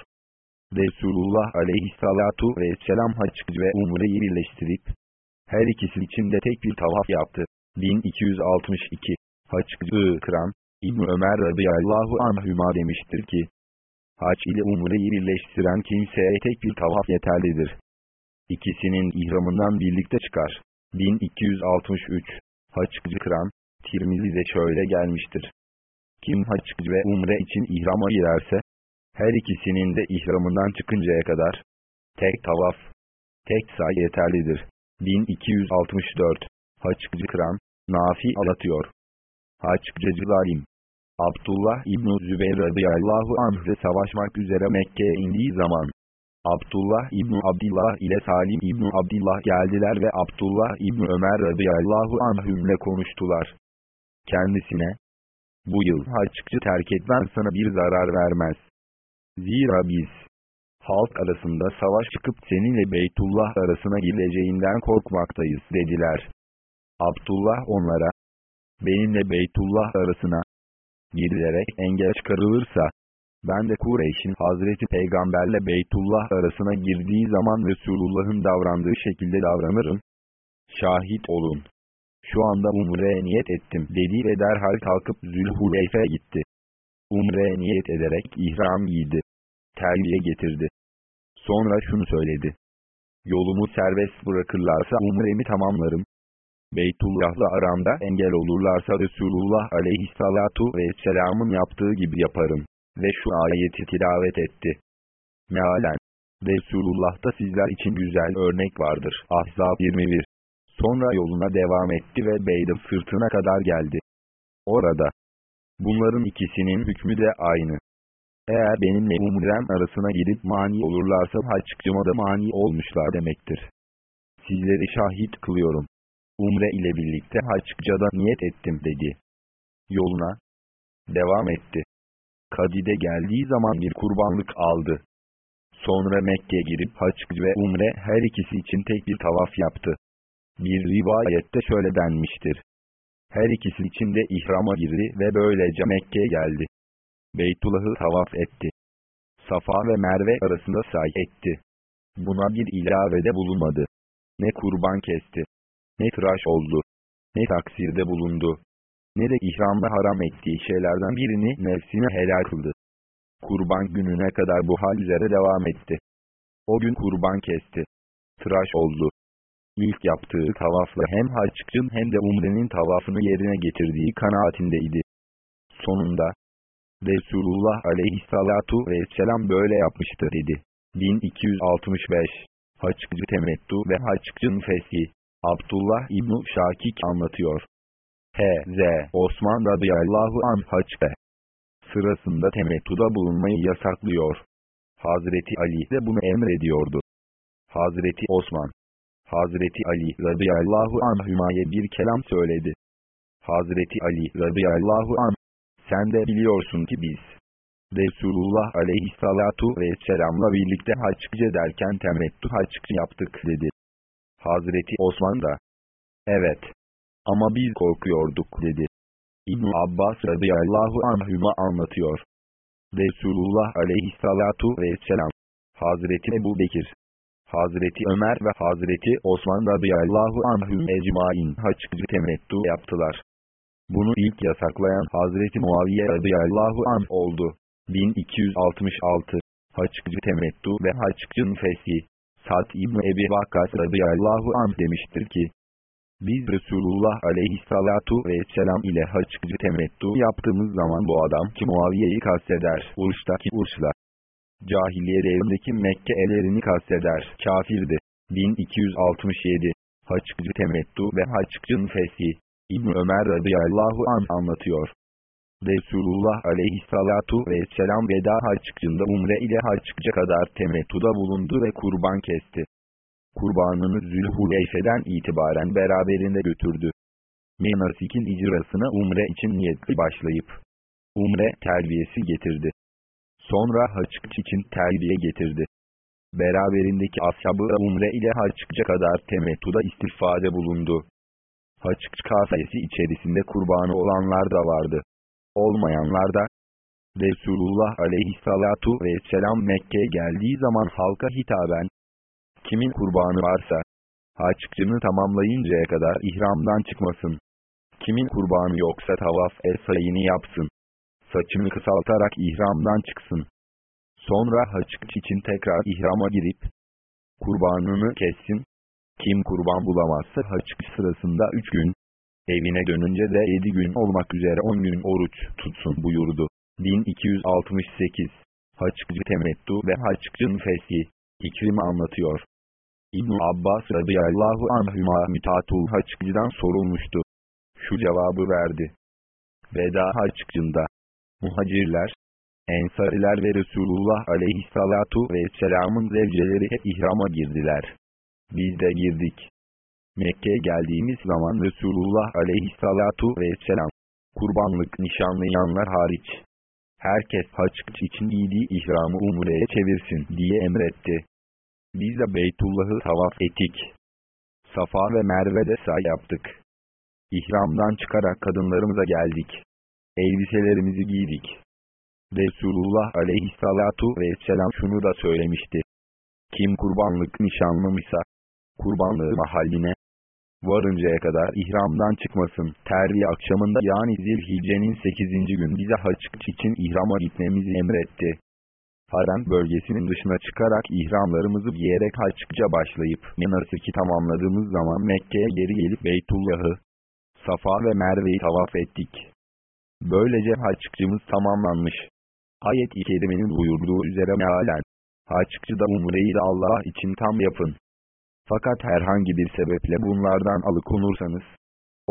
Resulullah aleyhissalatu vesselam haç ve umreyi birleştirip, her ikisi için de tek bir tavaf yaptı. 1262 Haçkıcı Kram, İbn Ömer radıyallahu anhüma demiştir ki, Haç ile umreyi birleştiren kimseye tek bir tavaf yeterlidir. İkisinin ihramından birlikte çıkar. 1263 Haçkıcı Kram, Tirmizi'de şöyle gelmiştir. Kim haç ve umre için ihrama girerse, her ikisinin de ihramından çıkıncaya kadar, tek tavaf, tek say yeterlidir. 1264 Haçkıcı Kram, Nafi alatıyor. Haçkıcı Zalim Abdullah İbn-i Zübeyir radıyallahu anh'le savaşmak üzere Mekke'ye indiği zaman, Abdullah İbn Abdullah ile Salim İbn Abdullah geldiler ve Abdullah İbn Ömer radıyallahu anhümle konuştular. Kendisine, bu yıl haççı terk etmen sana bir zarar vermez. Zira biz, halk arasında savaş çıkıp seninle Beytullah arasına gireceğinden korkmaktayız dediler. Abdullah onlara, benimle Beytullah arasına girilerek engel çıkarılırsa, ben de Kureyş'in Hazreti Peygamberle Beytullah arasına girdiği zaman Resulullah'ın davrandığı şekilde davranırım. Şahit olun. Şu anda Umre'ye niyet ettim dedi ve derhal kalkıp Zülhuleyfe gitti. Umre'ye niyet ederek ihram giydi. Terbiye getirdi. Sonra şunu söyledi. Yolumu serbest bırakırlarsa umremi tamamlarım. Beytullah'la aramda engel olurlarsa Resulullah aleyhissalatu vesselamın yaptığı gibi yaparım. Ve şu ayeti tilavet etti. Mealen. Resulullah'ta sizler için güzel örnek vardır. Ahzab 21. Sonra yoluna devam etti ve Beyd'in sırtına kadar geldi. Orada. Bunların ikisinin hükmü de aynı. Eğer benimle umrem arasına gidip mani olurlarsa haccıma da mani olmuşlar demektir. Sizleri şahit kılıyorum. Umre ile birlikte haccada niyet ettim dedi. Yoluna devam etti. Kadide geldiği zaman bir kurbanlık aldı. Sonra Mekke'ye girip hac ve umre her ikisi için tek bir tavaf yaptı. Bir rivayette şöyle denmiştir. Her ikisi için de ihrama girdi ve böylece Mekke'ye geldi. Beytullah'ı tavaf etti. Safa ve Merve arasında say etti. Buna bir ilavede bulunmadı. Ne kurban kesti, ne tıraş oldu, ne taksirde bulundu, ne de ihramda haram ettiği şeylerden birini nefsine helal kıldı. Kurban gününe kadar bu hal üzere devam etti. O gün kurban kesti. Tıraş oldu. İlk yaptığı tavafla hem haccın hem de umrenin tavafını yerine getirdiği kanaatindeydi. Sonunda, Resulullah aleyhissalatu vesselam böyle yapmıştı dedi. 1265 Haçkıcı temettu ve haçkıcın feshi Abdullah İbn Şakik anlatıyor. H.Z. Osman radıyallahu anh haçbe sırasında temettuda bulunmayı yasaklıyor. Hazreti Ali de bunu emrediyordu. Hazreti Osman Hazreti Ali radıyallahu anhümaya bir kelam söyledi. Hazreti Ali radıyallahu anh sen de biliyorsun ki biz, Resulullah aleyhissalatu vesselamla birlikte haccı derken temettü haccı yaptık dedi. Hazreti Osman da, evet, ama biz korkuyorduk dedi. ibn Abbas radıyallahu anhüma anlatıyor. Resulullah aleyhissalatu vesselam, Hazreti Ebu Bekir, Hazreti Ömer ve Hazreti Osman radıyallahu anhüm ecmain haccı temettü yaptılar. Bunu ilk yasaklayan Hazreti Muaviye radıyallahu an oldu. 1266 Haçkıcı temettu ve haçkıcın feshi Sad İbni Ebi Vakkas radıyallahu an demiştir ki, biz Resulullah aleyhissalatu vesselam ile haçkıcı temettu yaptığımız zaman bu adam ki Muaviye'yi kasteder, Urş'taki Urş'la. Cahiliye devrindeki Mekke elerini kasteder, kafirdi. 1267 Haçkıcı temettu ve haçkıcın feshi İbn Ömer radıyallahu an anlatıyor. Resulullah aleyhissalatu vesselam veda haccında umre ile haccıca kadar temettuda bulundu ve kurban kesti. Kurbanını Zülhuleyfe'den itibaren beraberinde götürdü. Menasik'in icrasına umre için niyetli başlayıp, umre terbiyesi getirdi. Sonra haccıç için terbiye getirdi. Beraberindeki ashabı umre ile haccıca kadar temettuda istifade bulundu. Haç kasesi içerisinde kurbanı olanlar da vardı. Olmayanlar da, Resulullah aleyhissalatu vesselam Mekke'ye geldiği zaman halka hitaben, kimin kurbanı varsa, haçkını tamamlayıncaya kadar ihramdan çıkmasın. Kimin kurbanı yoksa tavaf el yapsın. Saçını kısaltarak ihramdan çıksın. Sonra haçkıç için tekrar ihrama girip, kurbanını kessin, kim kurban bulamazsa haç sırasında 3 gün, evine dönünce de 7 gün olmak üzere 10 gün oruç tutsun buyurdu. 1268 Haçkıcı temettu ve haçkıcın feshi İkrim anlatıyor. İbn Abbas radıyallahu anhüma mütatul haçkıcıdan sorulmuştu. Şu cevabı verdi. Veda haçkıcında muhacirler, ensariler ve Resulullah aleyhissalatu vesselamın zevceleri hep ihrama girdiler. Biz de girdik. Mekke'ye geldiğimiz zaman Resulullah aleyhissalatu vesselam, kurbanlık nişanlayanlar hariç, herkes haç için giydiği ihramı umreye çevirsin diye emretti. Biz de Beytullah'ı tavaf ettik. Safa ve Merve'de say yaptık. İhramdan çıkarak kadınlarımıza geldik. Elbiselerimizi giydik. Resulullah aleyhissalatu vesselam şunu da söylemişti. Kim kurbanlık nişanlamışsa, kurbanlığı mahalline, varıncaya kadar ihramdan çıkmasın. Terbiye akşamında yani Zilhicce'nin 8. gün bize haç için ihrama gitmemizi emretti. Harem bölgesinin dışına çıkarak ihramlarımızı giyerek haçça başlayıp Menasiki tamamladığımız zaman Mekke'ye geri gelip Beytullah'ı, Safa ve Merve'yi tavaf ettik. Böylece haççımız tamamlanmış. Ayet-i Kerime'nin buyurduğu üzere mealen, haççı da umreyi de Allah için tam yapın. Fakat herhangi bir sebeple bunlardan alıkonursanız,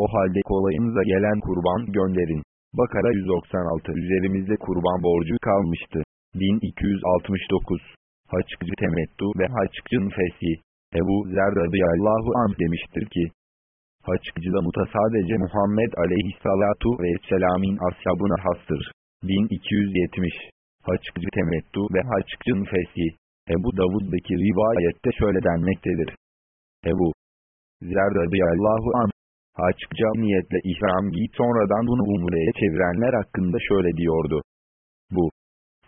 o halde kolayınıza gelen kurban gönderin. Bakara 196 üzerimizde kurban borcu kalmıştı. 1269 Haçkıcı temettu ve haçkıcın feshi. Ebu Zer radıyallahu anh demiştir ki, Haçkıcıda muta sadece Muhammed aleyhissalatu vesselam'in ashabına hastır. 1270 Haçkıcı temettu ve haçkıcın feshi. Ebu Davud'daki rivayette şöyle denmektedir. Ebu Zer radıyallahu anh, haçça niyetle ihram giyip sonradan bunu umreye çevirenler hakkında şöyle diyordu. Bu,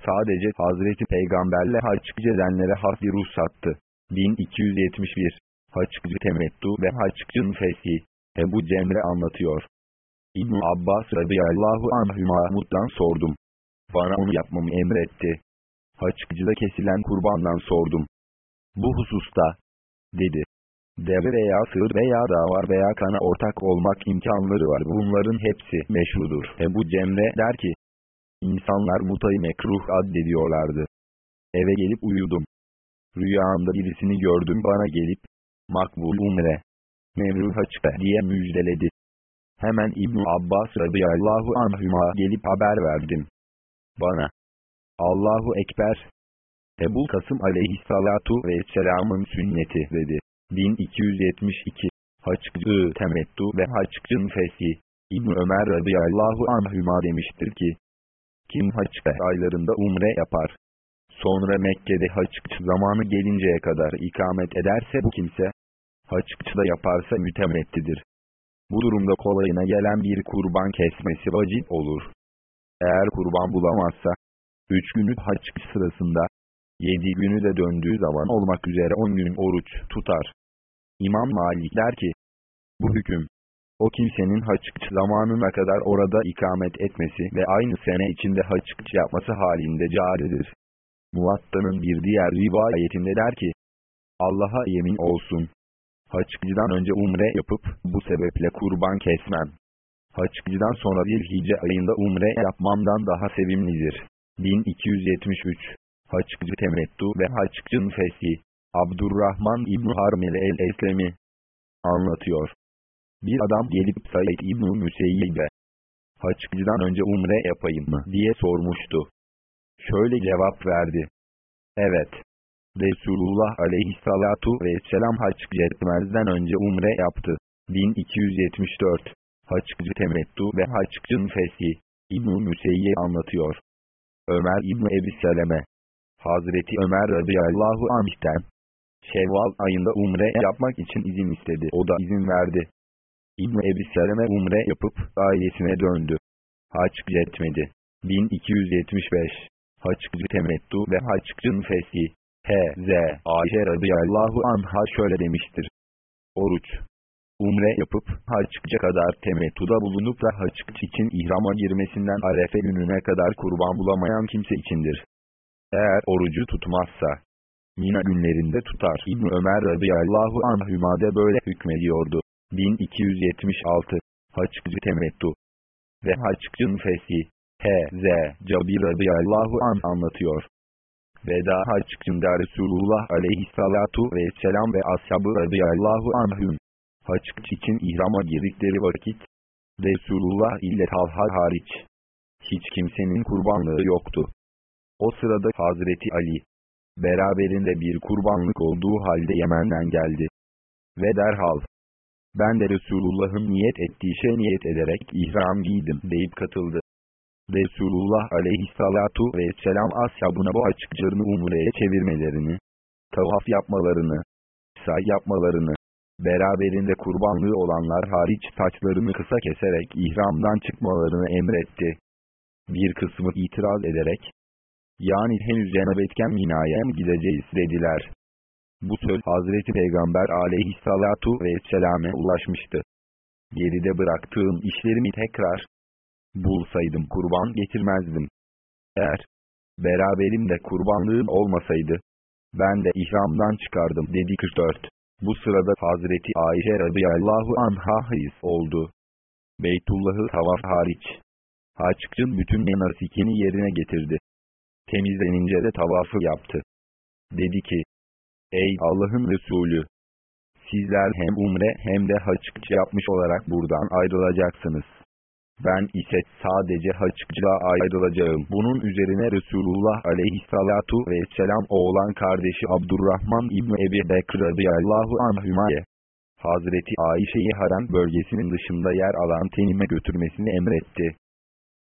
sadece Hazreti Peygamberle haççı edenlere has bir ruhsattı. 1271 Haççı temettu ve haççın feshi. Ebu Cemre anlatıyor. İbn Abbas radıyallahu anhümahmut'tan sordum. Bana onu yapmamı emretti. Haççıda kesilen kurbandan sordum. Bu hususta, dedi. Deve veya sığır veya davar veya kana ortak olmak imkanları var. Bunların hepsi meşrudur. Ebu Cemre der ki, İnsanlar mutayı mekruh addediyorlardı. Eve gelip uyudum. Rüyamda birisini gördüm bana gelip, makbul umre, mevruh açık diye müjdeledi. Hemen İbn Abbas radıyallahu anhüma gelip haber verdim. Bana, Allahu Ekber, Ebu Kasım aleyhissalatu vesselamın sünneti dedi. 1272 Haçkı temettu ve haçkın fesi. İbn Ömer radıyallahu anhüma demiştir ki, kim haç aylarında umre yapar, sonra Mekke'de haç zamanı gelinceye kadar ikamet ederse bu kimse, haççıda yaparsa mütemettidir. Bu durumda kolayına gelen bir kurban kesmesi vacip olur. Eğer kurban bulamazsa, üç günlük haç sırasında, yedi günü de döndüğü zaman olmak üzere on gün oruç tutar. İmam Malik der ki, bu hüküm, o kimsenin haçkıç zamanına kadar orada ikamet etmesi ve aynı sene içinde haçkıç yapması halinde caridir. Muvatta'nın bir diğer rivayetinde der ki, Allah'a yemin olsun. Haçkıcıdan önce umre yapıp bu sebeple kurban kesmem. Haçkıcıdan sonra Zilhice ayında umre yapmamdan daha sevimlidir. 1273 Haçkıcı temettu ve haçkıcın feshi. Abdurrahman İbn Harmel el-Eslemi anlatıyor. Bir adam gelip Said İbn-i Müseyyib'e, haçkıcıdan önce umre yapayım mı diye sormuştu. Şöyle cevap verdi. Evet. Resulullah aleyhissalatu vesselam haçkıcı etmezden önce umre yaptı. 1274 Haçkıcı temettu ve haçkıcın feshi. İbn-i anlatıyor. Ömer İbn Ebi Seleme Hazreti Ömer radıyallahu anh'ten Şevval ayında umre yapmak için izin istedi. O da izin verdi. İbn Ebi Seleme umre yapıp ailesine döndü. Haçkı etmedi. 1275 Haçkı temettu ve haçkın feshi. H.Z. Ayşe radıyallahu anha şöyle demiştir. Oruç. Umre yapıp haçkıca kadar temettuda bulunup da haçkıç için ihrama girmesinden arefe gününe kadar kurban bulamayan kimse içindir. Eğer orucu tutmazsa, Mina günlerinde tutar. İbn Ömer radıyallahu anhüma de böyle hükmediyordu. 1276 Haçkıcı temettu ve Haçkıcın feshi H.Z. Cabir radıyallahu an anlatıyor. Veda Haçkıcında Resulullah aleyhissalatu vesselam ve ashabı radıyallahu anhüm Haçkıç için ihrama girdikleri vakit Resulullah ile Talha hariç hiç kimsenin kurbanlığı yoktu. O sırada Hazreti Ali beraberinde bir kurbanlık olduğu halde Yemen'den geldi. Ve derhal ben de Resulullah'ın niyet ettiği şey niyet ederek ihram giydim deyip katıldı. Resulullah aleyhissalatu vesselam ashabına bu açıkçarını umreye çevirmelerini, tavaf yapmalarını, say yapmalarını, beraberinde kurbanlığı olanlar hariç saçlarını kısa keserek ihramdan çıkmalarını emretti. Bir kısmı itiraz ederek, yani henüz cenabetken minaya mı gideceğiz dediler. Bu söz Hazreti Peygamber aleyhissalatu vesselam'e ulaşmıştı. Geride bıraktığım işlerimi tekrar bulsaydım kurban getirmezdim. Eğer beraberimde kurbanlığım olmasaydı, ben de ihramdan çıkardım dedi 44. Bu sırada Hazreti Ayşe radıyallahu anha his oldu. Beytullah'ı tavaf hariç. Haçkın bütün menasikini yerine getirdi. Temizlenince de tavafı yaptı. Dedi ki, Ey Allah'ın Resulü! Sizler hem umre hem de haçkı yapmış olarak buradan ayrılacaksınız. Ben ise sadece haçkıcığa ayrılacağım. Bunun üzerine Resulullah aleyhissalatu vesselam oğlan kardeşi Abdurrahman İbni Ebi Bekr radıyallahu anhüma'ye Hazreti Ayşe'yi harem bölgesinin dışında yer alan tenime götürmesini emretti.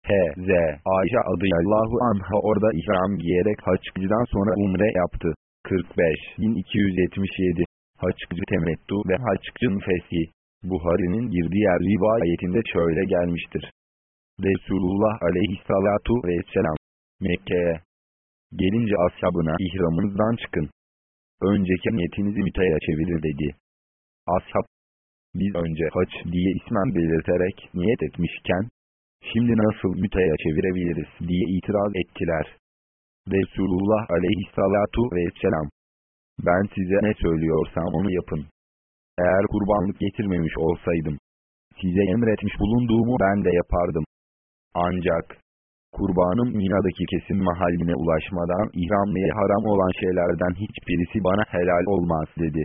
H.Z. Ayşe adıyallahu anha orada ihram giyerek haçkıcıdan sonra umre yaptı. 45 1277 Haçkıcı temettu ve haçkıcın feshi Buhari'nin bir diğer rivayetinde şöyle gelmiştir. Resulullah aleyhissalatu vesselam Mekke'ye gelince ashabına ihramınızdan çıkın. Önceki niyetinizi müteye çevirin dedi. Ashab biz önce haç diye ismen belirterek niyet etmişken şimdi nasıl müteye çevirebiliriz diye itiraz ettiler. Resulullah aleyhissalatu vesselam ben size ne söylüyorsam onu yapın. Eğer kurbanlık getirmemiş olsaydım, size emretmiş bulunduğumu ben de yapardım. Ancak, kurbanım Mina'daki kesim mahalline ulaşmadan ihramlıya haram olan şeylerden hiçbirisi bana helal olmaz dedi.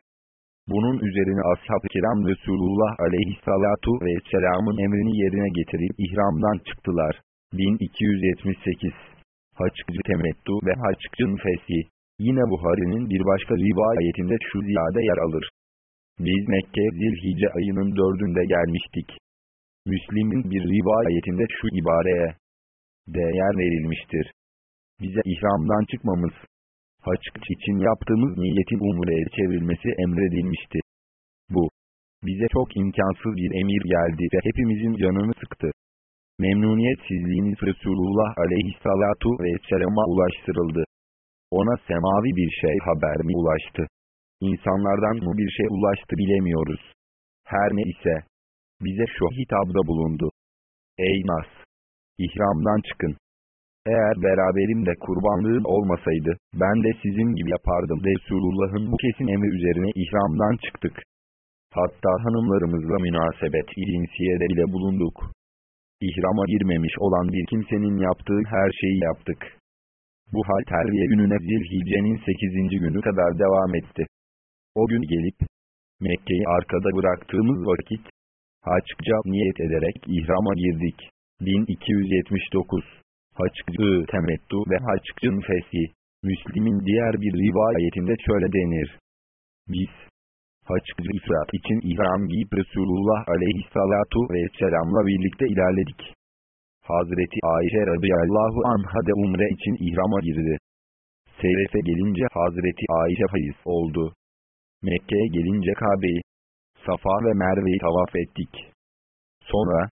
Bunun üzerine ashab-ı kiram Resulullah aleyhissalatu vesselamın emrini yerine getirip ihramdan çıktılar. 1278 Haçkıcı temettu ve haçkıcın feshi Yine Buhari'nin bir başka rivayetinde şu ziyade yer alır. Biz Mekke Zilhice ayının dördünde gelmiştik. Müslim'in bir rivayetinde şu ibareye değer verilmiştir. Bize ihramdan çıkmamız, haç için yaptığımız niyetin umreye çevrilmesi emredilmişti. Bu, bize çok imkansız bir emir geldi ve hepimizin canını sıktı. Memnuniyetsizliğiniz Resulullah aleyhissalatu vesselama ulaştırıldı. Ona semavi bir şey haber mi ulaştı? İnsanlardan mı bir şey ulaştı bilemiyoruz. Her ne ise, bize şu hitabda bulundu. Ey Nas! İhramdan çıkın. Eğer beraberimde kurbanlığım olmasaydı, ben de sizin gibi yapardım. Resulullah'ın bu kesin emri üzerine ihramdan çıktık. Hatta hanımlarımızla münasebet ilinsiyede bile bulunduk. İhrama girmemiş olan bir kimsenin yaptığı her şeyi yaptık. Bu hal terviye gününe Zilhicce'nin 8. günü kadar devam etti. O gün gelip, Mekke'yi arkada bıraktığımız vakit, haçça niyet ederek ihrama girdik. 1279 Haçcı temettu ve haçcın feshi. Müslim'in diğer bir rivayetinde şöyle denir. Biz, haçcı ifrat için ihram giyip Resulullah aleyhissalatu vesselamla birlikte ilerledik. Hazreti Ayşe radıyallahu anha de umre için ihrama girdi. Seyrefe gelince Hazreti Ayşe faiz oldu. Mekke'ye gelince Kabe'yi, Safa ve Merve'yi tavaf ettik. Sonra,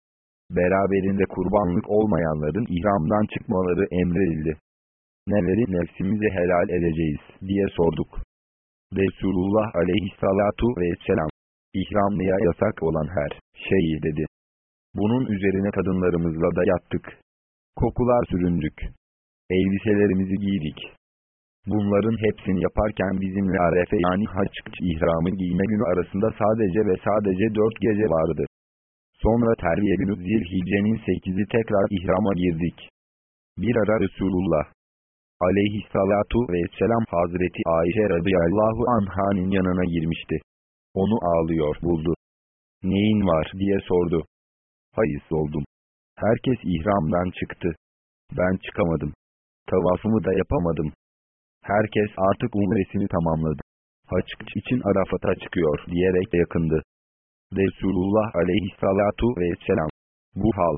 beraberinde kurbanlık olmayanların ihramdan çıkmaları emredildi. Neleri nefsimize helal edeceğiz diye sorduk. Resulullah aleyhissalatu vesselam, ihramlıya yasak olan her şeyi dedi. Bunun üzerine kadınlarımızla da yattık. Kokular süründük. Elbiselerimizi giydik. Bunların hepsini yaparken bizimle arefe yani haç ihramı giyme günü arasında sadece ve sadece dört gece vardı. Sonra terbiye günü Zilhicce'nin sekizi tekrar ihrama girdik. Bir ara Resulullah aleyhissalatu vesselam Hazreti Ayşe radıyallahu anhanın yanına girmişti. Onu ağlıyor buldu. Neyin var diye sordu. Hayız oldum. Herkes ihramdan çıktı. Ben çıkamadım. Tavafımı da yapamadım. Herkes artık umresini tamamladı. Haç için Arafat'a çıkıyor diyerek yakındı. Resulullah aleyhissalatu vesselam. Bu hal,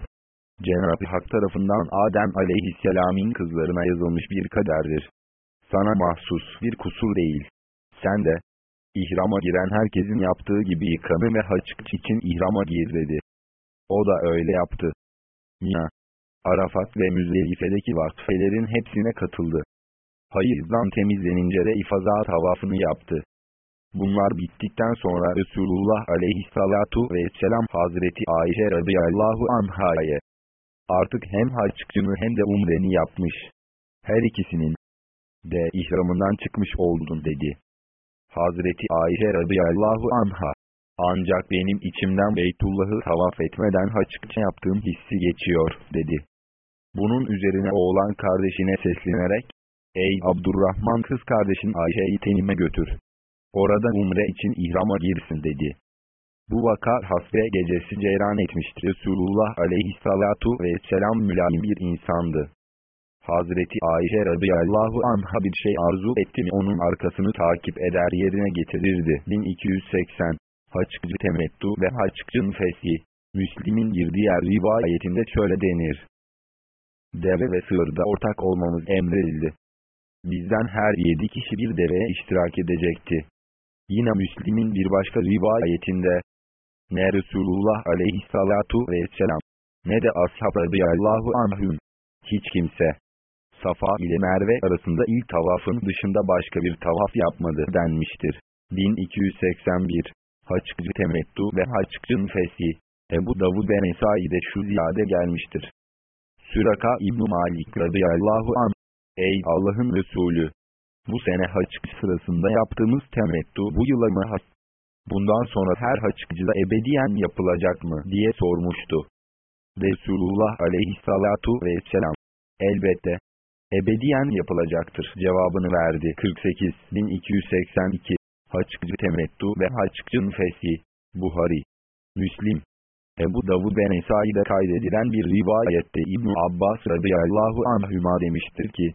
Cenab-ı Hak tarafından Adem aleyhisselamın kızlarına yazılmış bir kaderdir. Sana mahsus bir kusur değil. Sen de, İhrama giren herkesin yaptığı gibi yıkanı ve haç için ihrama gir dedi. O da öyle yaptı. Mina, Arafat ve Müzdelife'deki vakfelerin hepsine katıldı. Hayızdan temizlenince de ifaza tavafını yaptı. Bunlar bittikten sonra Resulullah aleyhissalatu vesselam Hazreti Ayşe radıyallahu anhaya artık hem haccını hem de umreni yapmış. Her ikisinin de ihramından çıkmış oldun dedi. Hazreti Ayşe radıyallahu anha ancak benim içimden Beytullah'ı tavaf etmeden haçça yaptığım hissi geçiyor dedi. Bunun üzerine oğlan kardeşine seslenerek, Ey Abdurrahman kız kardeşin Ayşe'yi tenime götür. Orada umre için ihrama girsin dedi. Bu vaka hasbe gecesi ceyran etmiştir. Resulullah aleyhissalatu vesselam mülayim bir insandı. Hazreti Ayşe radıyallahu anha bir şey arzu etti mi onun arkasını takip eder yerine getirirdi. 1280 Haçkıcı temettu ve haçkıcın feshi. Müslim'in girdiği yer rivayetinde şöyle denir. Deve ve sığırda ortak olmamız emredildi. Bizden her yedi kişi bir deveye iştirak edecekti. Yine Müslim'in bir başka rivayetinde, ne Resulullah aleyhissalatu vesselam, ne de ashab radıyallahu anhüm, hiç kimse, Safa ile Merve arasında ilk tavafın dışında başka bir tavaf yapmadı denmiştir. 1281 Haçkıcı temettu ve haçkıcın feshi, Ebu Davud ve Nesai'de şu ziyade gelmiştir. Süraka İbn Malik radıyallahu anh, Ey Allah'ın Resulü! Bu sene haçk sırasında yaptığımız temettu bu yıla mı has? Bundan sonra her haçkıcıda ebediyen yapılacak mı diye sormuştu. Resulullah aleyhissalatu vesselam. Elbette. Ebediyen yapılacaktır cevabını verdi. 48 1282 Haçkıcı temettu ve haçkıcın feshi. Buhari. Müslim. Ebu Davud ve Nesai'de kaydedilen bir rivayette İbn Abbas radıyallahu anhüma demiştir ki,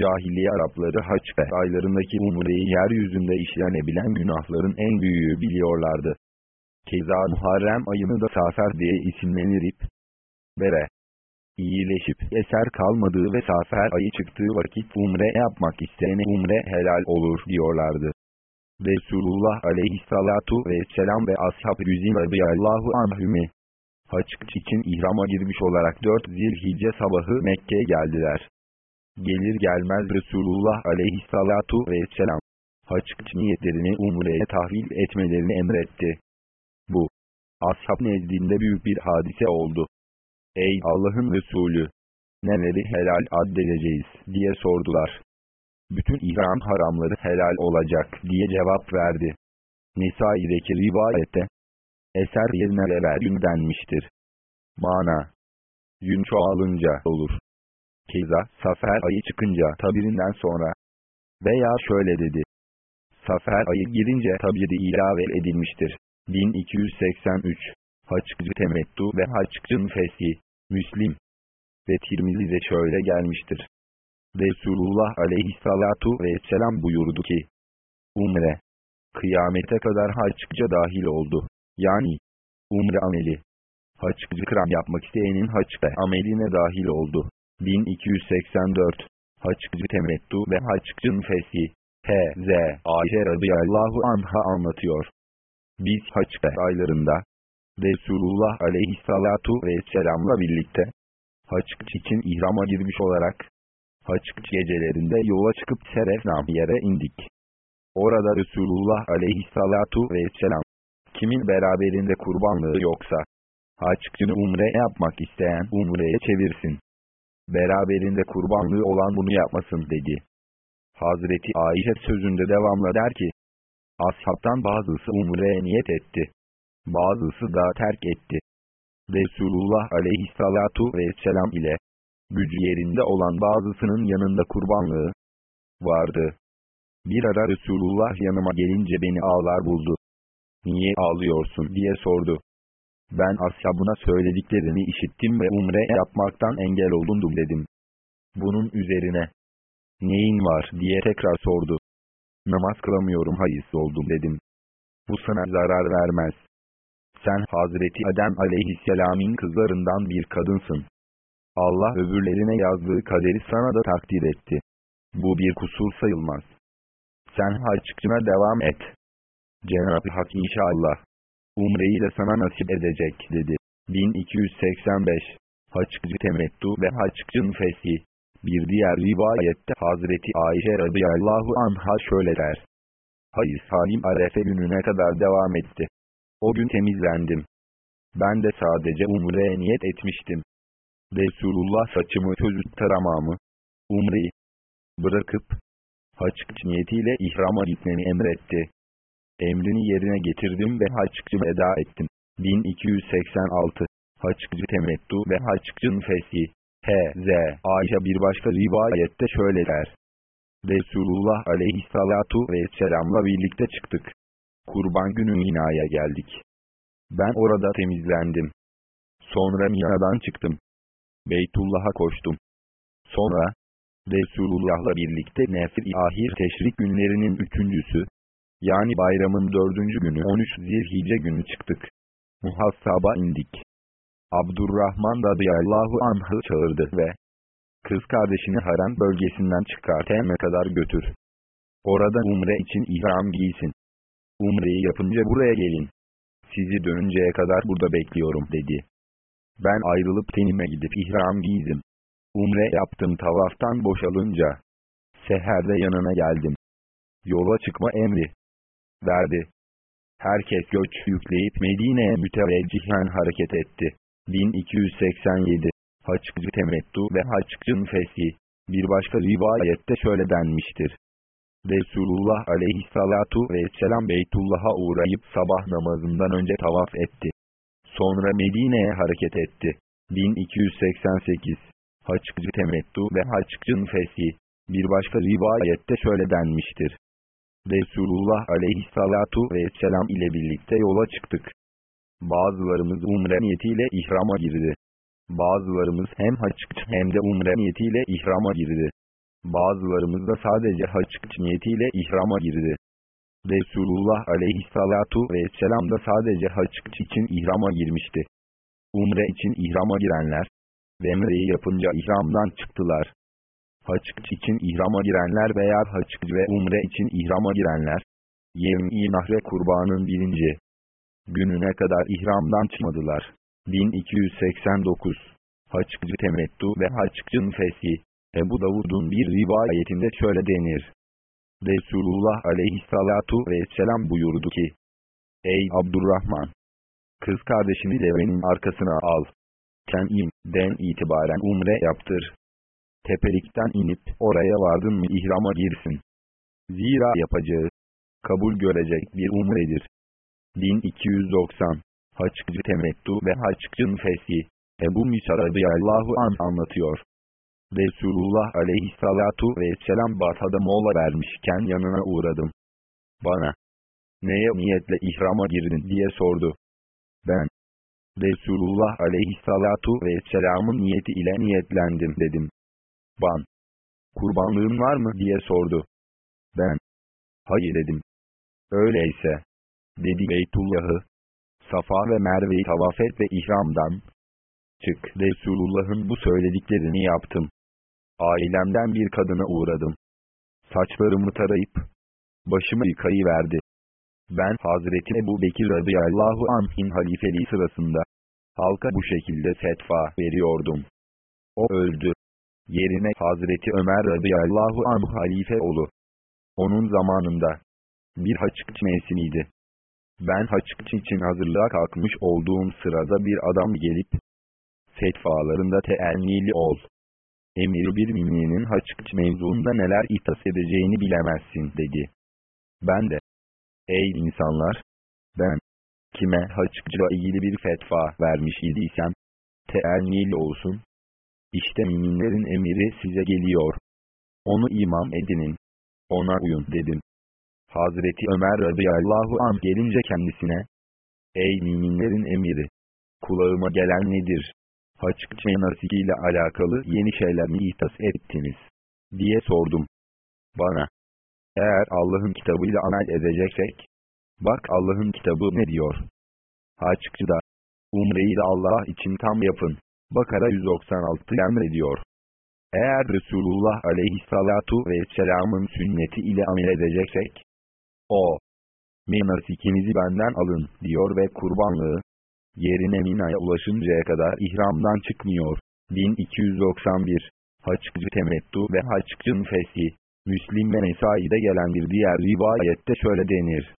Cahiliye Arapları haç ve aylarındaki umreyi yeryüzünde işlenebilen günahların en büyüğü biliyorlardı. Keza Muharrem ayını da Safer diye isimlenirip, Bere, iyileşip eser kalmadığı ve Safer ayı çıktığı vakit umre yapmak isteyene umre helal olur diyorlardı. Resulullah aleyhissalatu vesselam ve ashab yüzin radıyallahu anhümi, haç için ihrama girmiş olarak 4 zilhicce sabahı Mekke'ye geldiler. Gelir gelmez Resulullah aleyhissalatu vesselam, haç niyetlerini umreye tahvil etmelerini emretti. Bu, ashab nezdinde büyük bir hadise oldu. Ey Allah'ın Resulü! Neleri helal addedeceğiz diye sordular. Bütün ihram haramları helal olacak diye cevap verdi. Nisai'deki rivayette, eser yerine gün denmiştir. Mana, gün çoğalınca olur. Keza Safer ayı çıkınca tabirinden sonra veya şöyle dedi. Safer ayı girince tabiri ilave edilmiştir. 1283 Haçkıcı temettu ve haçkıcın feshi, Müslim ve Tirmizi'de şöyle gelmiştir. Resulullah aleyhissalatu vesselam buyurdu ki, Umre, kıyamete kadar haçkıca dahil oldu. Yani, umre ameli, haçkıcı kram yapmak isteyenin haç ve ameline dahil oldu. 1284 Haçkıcı temettu ve haçkıcın feshi H.Z. Ayşe radıyallahu anha anlatıyor. Biz haç ve aylarında Resulullah aleyhissalatu vesselamla birlikte haç için ihrama girmiş olarak haç gecelerinde yola çıkıp Serefnam yere indik. Orada Resulullah aleyhissalatu vesselam kimin beraberinde kurbanlığı yoksa haçkını umre yapmak isteyen umreye çevirsin beraberinde kurbanlığı olan bunu yapmasın dedi. Hazreti Ayşe sözünde devamla der ki, Ashabtan bazısı umreye niyet etti. Bazısı da terk etti. Resulullah aleyhissalatu vesselam ile gücü yerinde olan bazısının yanında kurbanlığı vardı. Bir ara Resulullah yanıma gelince beni ağlar buldu. Niye ağlıyorsun diye sordu. Ben ashabına söylediklerini işittim ve umre yapmaktan engel olundum dedim. Bunun üzerine, neyin var diye tekrar sordu. Namaz kılamıyorum hayız oldum dedim. Bu sana zarar vermez. Sen Hazreti Adem aleyhisselamın kızlarından bir kadınsın. Allah öbürlerine yazdığı kaderi sana da takdir etti. Bu bir kusur sayılmaz. Sen haçkına devam et. Cenab-ı Hak inşallah. Umreyi de sana nasip edecek dedi. 1285 Haçkıcı temettu ve haçkıcın feshi. Bir diğer rivayette Hazreti Ayşe radıyallahu anha şöyle der. Hayır Salim Arefe gününe kadar devam etti. O gün temizlendim. Ben de sadece umreye niyet etmiştim. Resulullah saçımı çözüp taramamı, umreyi bırakıp, haçkıç niyetiyle ihrama gitmemi emretti. Emrini yerine getirdim ve haçkıcımı eda ettim. 1286 Haçkıcı temettu ve haçkıcın feshi. H.Z. Ayşe bir başka rivayette şöyle der. Resulullah aleyhissalatu vesselamla birlikte çıktık. Kurban günü Mina'ya geldik. Ben orada temizlendim. Sonra Mina'dan çıktım. Beytullah'a koştum. Sonra, Resulullah'la birlikte nefri ahir teşrik günlerinin üçüncüsü, yani bayramın dördüncü günü 13 zilhice günü çıktık. Muhassaba indik. Abdurrahman radıyallahu anh'ı çağırdı ve kız kardeşini harem bölgesinden çıkartana kadar götür. Orada umre için ihram giysin. Umreyi yapınca buraya gelin. Sizi dönünceye kadar burada bekliyorum dedi. Ben ayrılıp tenime gidip ihram giydim. Umre yaptım tavaftan boşalınca. Seherde yanına geldim. Yola çıkma emri verdi. Herkes göç yükleyip Medine'ye müteveccihen hareket etti. 1287 Haçkıcı temettu ve haçkıcın feshi. Bir başka rivayette şöyle denmiştir. Resulullah aleyhissalatu vesselam Beytullah'a uğrayıp sabah namazından önce tavaf etti. Sonra Medine'ye hareket etti. 1288 Haçkıcı temettu ve haçkıcın feshi. Bir başka rivayette şöyle denmiştir. Resulullah aleyhissalatu vesselam ile birlikte yola çıktık. Bazılarımız umre niyetiyle ihrama girdi. Bazılarımız hem haçkıç hem de umre niyetiyle ihrama girdi. Bazılarımız da sadece haçkıç niyetiyle ihrama girdi. Resulullah aleyhissalatu vesselam da sadece haçkıç için ihrama girmişti. Umre için ihrama girenler, Vemre'yi yapınca ihramdan çıktılar. Haçkıç için ihrama girenler veya haçkıç ve umre için ihrama girenler, Yevmi Nahre kurbanın birinci gününe kadar ihramdan çıkmadılar. 1289 Haçkıcı temettu ve haçkıcın feshi. Ebu Davud'un bir rivayetinde şöyle denir. Resulullah aleyhissalatu vesselam buyurdu ki, Ey Abdurrahman! Kız kardeşini devenin arkasına al. Ten'im'den itibaren umre yaptır. Tepelikten inip oraya vardın mı ihrama girsin. Zira yapacağı, kabul görecek bir umredir. 1290 Haçkıcı temettu ve haçkıcın feshi. Ebu Musa radıyallahu an anlatıyor. Resulullah aleyhissalatu vesselam Batha'da mola vermişken yanına uğradım. Bana, neye niyetle ihrama girdin diye sordu. Ben, Resulullah aleyhissalatu vesselamın niyeti ile niyetlendim dedim. Ban, kurbanlığın var mı diye sordu. Ben, hayır dedim. Öyleyse, dedi Beytullah'ı, Safa ve Merve'yi tavaf et ve ihramdan çık. Resulullah'ın bu söylediklerini yaptım. Ailemden bir kadına uğradım. Saçlarımı tarayıp, başımı yıkayıverdi. Ben Hazreti Ebu Bekir radıyallahu anh'in halifeliği sırasında, halka bu şekilde fetva veriyordum. O öldü. Yerine Hazreti Ömer radıyallahu anh halife olu. Onun zamanında, bir haçkıç mevsimiydi. Ben haçkıç için hazırlığa kalkmış olduğum sırada bir adam gelip, fetvalarında teennili ol. Emir bir müminin haçkıç mevzuunda neler ihtas edeceğini bilemezsin dedi. Ben de, ey insanlar, ben, kime haçkıcla ilgili bir fetva vermiş idiysem, teennili olsun. İşte müminlerin emiri size geliyor. Onu imam edinin. Ona uyun dedim. Hazreti Ömer radıyallahu anh gelince kendisine, Ey müminlerin emiri! Kulağıma gelen nedir? Haçkıç ile alakalı yeni şeyler mi ihtas ettiniz? diye sordum. Bana, eğer Allah'ın kitabıyla amel edeceksek, bak Allah'ın kitabı ne diyor? Haçkıçıda, umreyi de Allah için tam yapın. Bakara 196 emrediyor. Eğer Resulullah aleyhissalatu vesselamın sünneti ile amel edeceksek, o, menasikinizi benden alın diyor ve kurbanlığı, yerine Mina'ya ulaşıncaya kadar ihramdan çıkmıyor. 1291 Haçkıcı temettu ve haçkıcın feshi, Müslim ve Nesai'de gelen bir diğer rivayette şöyle denir.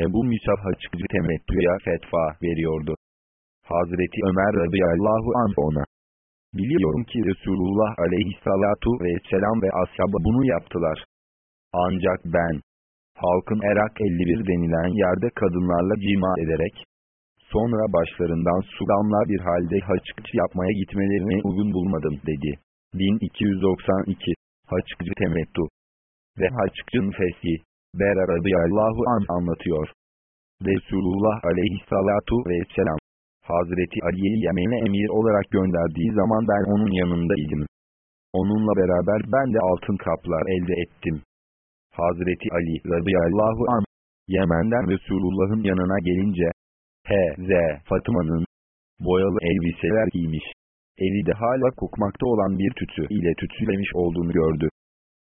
Ebu Musab haçkıcı temettüye fetva veriyordu. Hazreti Ömer radıyallahu anh ona. Biliyorum ki Resulullah aleyhissalatu vesselam ve ashabı bunu yaptılar. Ancak ben, halkın Erak 51 denilen yerde kadınlarla cima ederek, sonra başlarından su damlar bir halde haçkıcı yapmaya gitmelerini uygun bulmadım dedi. 1292 Haçkıcı temettu ve haçkıcın feshi, Bera radıyallahu an anlatıyor. Resulullah aleyhissalatu vesselam, Hazreti Ali'yi Yemen'e emir olarak gönderdiği zaman ben onun yanındaydım. Onunla beraber ben de altın kaplar elde ettim. Hazreti Ali radıyallahu an Yemen'den Resulullah'ın yanına gelince, H.Z. Fatıma'nın boyalı elbiseler giymiş, eli de hala kokmakta olan bir tütü ile tütsülemiş olduğunu gördü.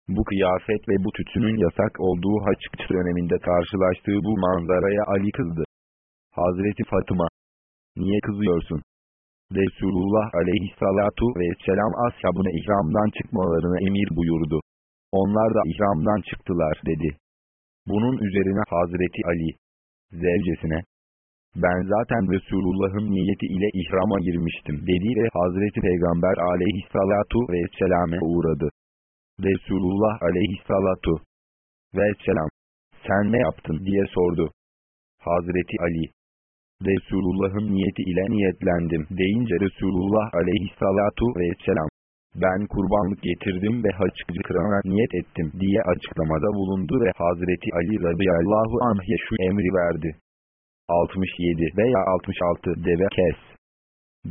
Bu kıyafet ve bu tütünün yasak olduğu haçkıç döneminde karşılaştığı bu manzaraya Ali kızdı. Hazreti Fatıma, niye kızıyorsun? Resulullah aleyhissalatu vesselam ashabına ihramdan çıkmalarını emir buyurdu. Onlar da ihramdan çıktılar dedi. Bunun üzerine Hazreti Ali, zevcesine, ben zaten Resulullah'ın niyeti ile ihrama girmiştim dedi ve Hazreti Peygamber aleyhissalatu vesselame uğradı. Resulullah aleyhissalatu vesselam, sen ne yaptın diye sordu. Hazreti Ali, Resulullah'ın niyeti ile niyetlendim deyince Resulullah aleyhissalatu vesselam, ben kurbanlık getirdim ve haçkıcı kırana niyet ettim diye açıklamada bulundu ve Hazreti Ali radıyallahu anh'ye şu emri verdi. 67 veya 66 deve kes.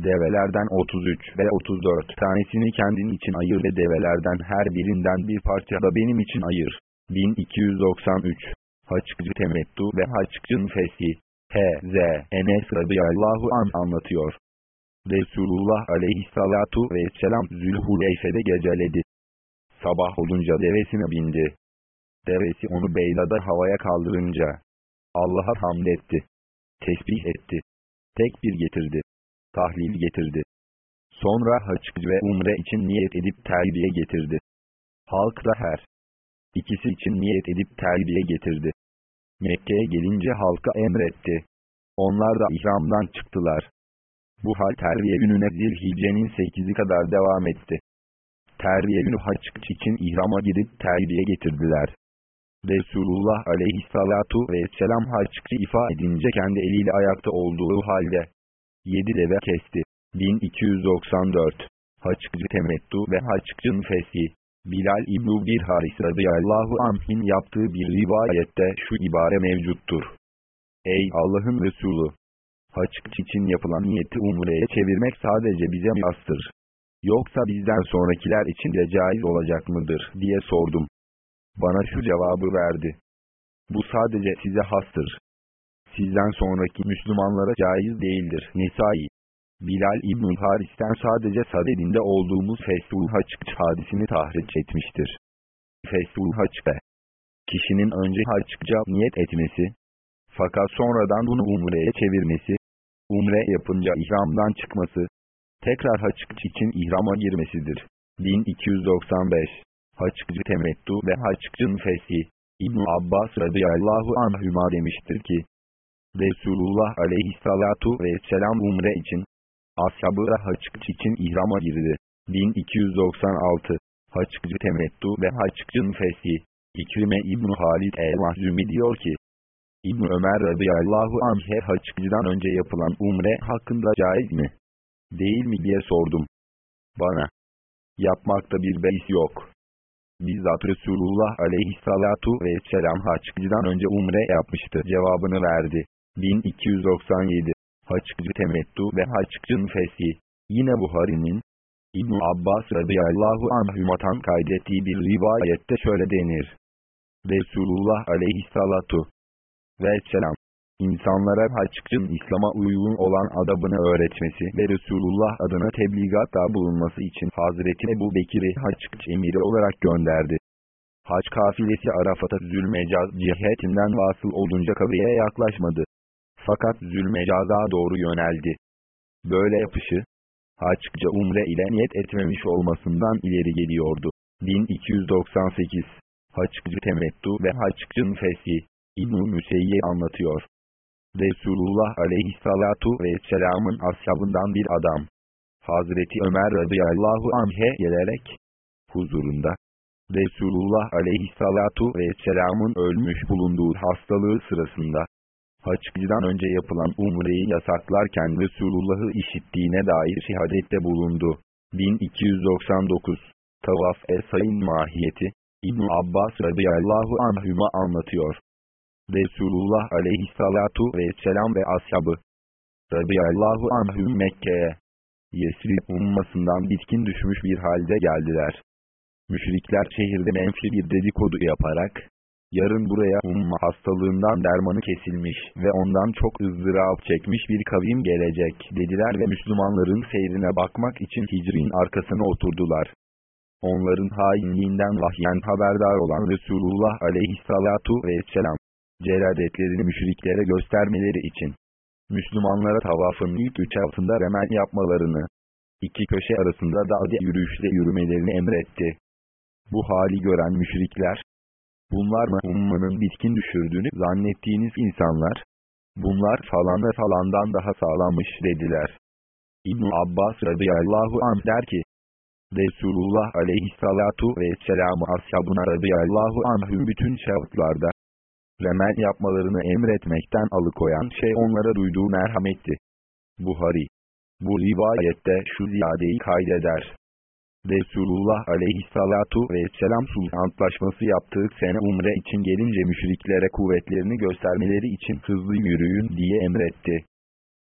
Develerden 33 ve 34 tanesini kendin için ayır ve develerden her birinden bir parça da benim için ayır. 1293 Haçkıcı temettu ve haçkıcın feshi. H.Z. Enes radıyallahu an anlatıyor. Resulullah aleyhissalatu vesselam Zülhuleyfe'de geceledi. Sabah olunca devesine bindi. Devesi onu Beyla'da havaya kaldırınca Allah'a hamd etti. Tesbih etti. Tekbir getirdi. Tahlil getirdi. Sonra haç ve umre için niyet edip terbiye getirdi. Halk da her ikisi için niyet edip terbiye getirdi. Mekke'ye gelince halka emretti. Onlar da ihramdan çıktılar. Bu hal terbiye gününe zilhiccenin 8'i kadar devam etti. Terbiye günü haç için ihrama gidip terbiye getirdiler. Resulullah aleyhissalatu vesselam haçkı ifa edince kendi eliyle ayakta olduğu halde yedi deve kesti. 1294 Haçkıcı temettu ve haçkıcın feshi Bilal İbn-i Bir Haris radıyallahu anh'in yaptığı bir rivayette şu ibare mevcuttur. Ey Allah'ın Resulü! Haçkıç için yapılan niyeti umreye çevirmek sadece bize mastır. Yoksa bizden sonrakiler için de caiz olacak mıdır diye sordum bana şu cevabı verdi. Bu sadece size hastır. Sizden sonraki Müslümanlara caiz değildir. Nisai Bilal İbn Haris'ten sadece sadedinde olduğumuz Fesul Haçk hadisini tahriş etmiştir. Fesul Haçk'e kişinin önce haçkça niyet etmesi, fakat sonradan bunu umreye çevirmesi, umre yapınca ihramdan çıkması, tekrar haçkç için ihrama girmesidir. 1295 Haçkıcı temettu ve haçkıcın feshi. İbn Abbas radıyallahu anhüma demiştir ki, Resulullah aleyhissalatu vesselam umre için, ashabı için ihrama girdi. 1296 Haçkıcı temettu ve haçkıcın feshi. İkrime İbn Halid el-Mahzumi diyor ki, İbn Ömer radıyallahu anh'e haçkıcıdan önce yapılan umre hakkında caiz mi? Değil mi diye sordum. Bana, yapmakta bir beis yok. Bizzat Resulullah aleyhissalatu vesselam haçkıcıdan önce umre yapmıştı cevabını verdi. 1297 Haçkıcı temettu ve haçkıcın feshi. Yine Buhari'nin İbn Abbas radıyallahu anhümatan kaydettiği bir rivayette şöyle denir. Resulullah aleyhissalatu vesselam insanlara haçkın İslam'a uygun olan adabını öğretmesi ve Resulullah adına tebligatta bulunması için Hazreti Ebu Bekir'i haçkıç emiri olarak gönderdi. Hac kafilesi Arafat'a Zülmecaz cihetinden vasıl olunca Kabe'ye yaklaşmadı. Fakat Zülmecaz'a doğru yöneldi. Böyle yapışı, haçça umre ile niyet etmemiş olmasından ileri geliyordu. 1298 Haçcı temettu ve haçcın feshi İbn-i Müseyyi anlatıyor. Resulullah aleyhissalatu vesselamın ashabından bir adam. Hazreti Ömer radıyallahu anh'e gelerek huzurunda Resulullah aleyhissalatu vesselamın ölmüş bulunduğu hastalığı sırasında haçcıdan önce yapılan umreyi yasaklarken Resulullah'ı işittiğine dair şehadette bulundu. 1299 Tavaf Esay'ın mahiyeti İbn Abbas radıyallahu anhüma anlatıyor. Resulullah aleyhissalatu vesselam ve ashabı radıyallahu anhüm Mekke'ye Yesrib ummasından bitkin düşmüş bir halde geldiler. Müşrikler şehirde menfi bir dedikodu yaparak, yarın buraya umma hastalığından dermanı kesilmiş ve ondan çok ızdırap çekmiş bir kavim gelecek dediler ve Müslümanların seyrine bakmak için hicrin arkasına oturdular. Onların hainliğinden vahyen haberdar olan Resulullah aleyhissalatu vesselam, celadetlerini müşriklere göstermeleri için, Müslümanlara tavafın ilk üç altında remel yapmalarını, iki köşe arasında dağda yürüyüşle yürümelerini emretti. Bu hali gören müşrikler, bunlar mı ummanın bitkin düşürdüğünü zannettiğiniz insanlar, bunlar falan ve falandan daha sağlamış dediler. İbn Abbas radıyallahu anh der ki, Resulullah aleyhissalatu vesselam'ı ashabına radıyallahu anhüm bütün şahıtlarda, remel yapmalarını emretmekten alıkoyan şey onlara duyduğu merhametti. Buhari. Bu rivayette şu ziyadeyi kaydeder. Resulullah aleyhissalatu vesselam sulh antlaşması yaptığı sene umre için gelince müşriklere kuvvetlerini göstermeleri için hızlı yürüyün diye emretti.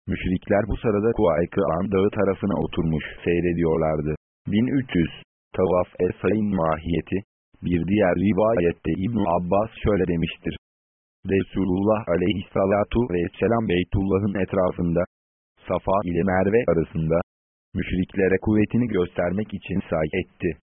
Müşrikler bu sırada Kuaykıan dağı tarafına oturmuş seyrediyorlardı. 1300 Tavaf Esay'ın mahiyeti Bir diğer rivayette İbn Abbas şöyle demiştir. Resulullah aleyhissalatu vesselam Beytullah'ın etrafında, Safa ile Merve arasında, müşriklere kuvvetini göstermek için say etti.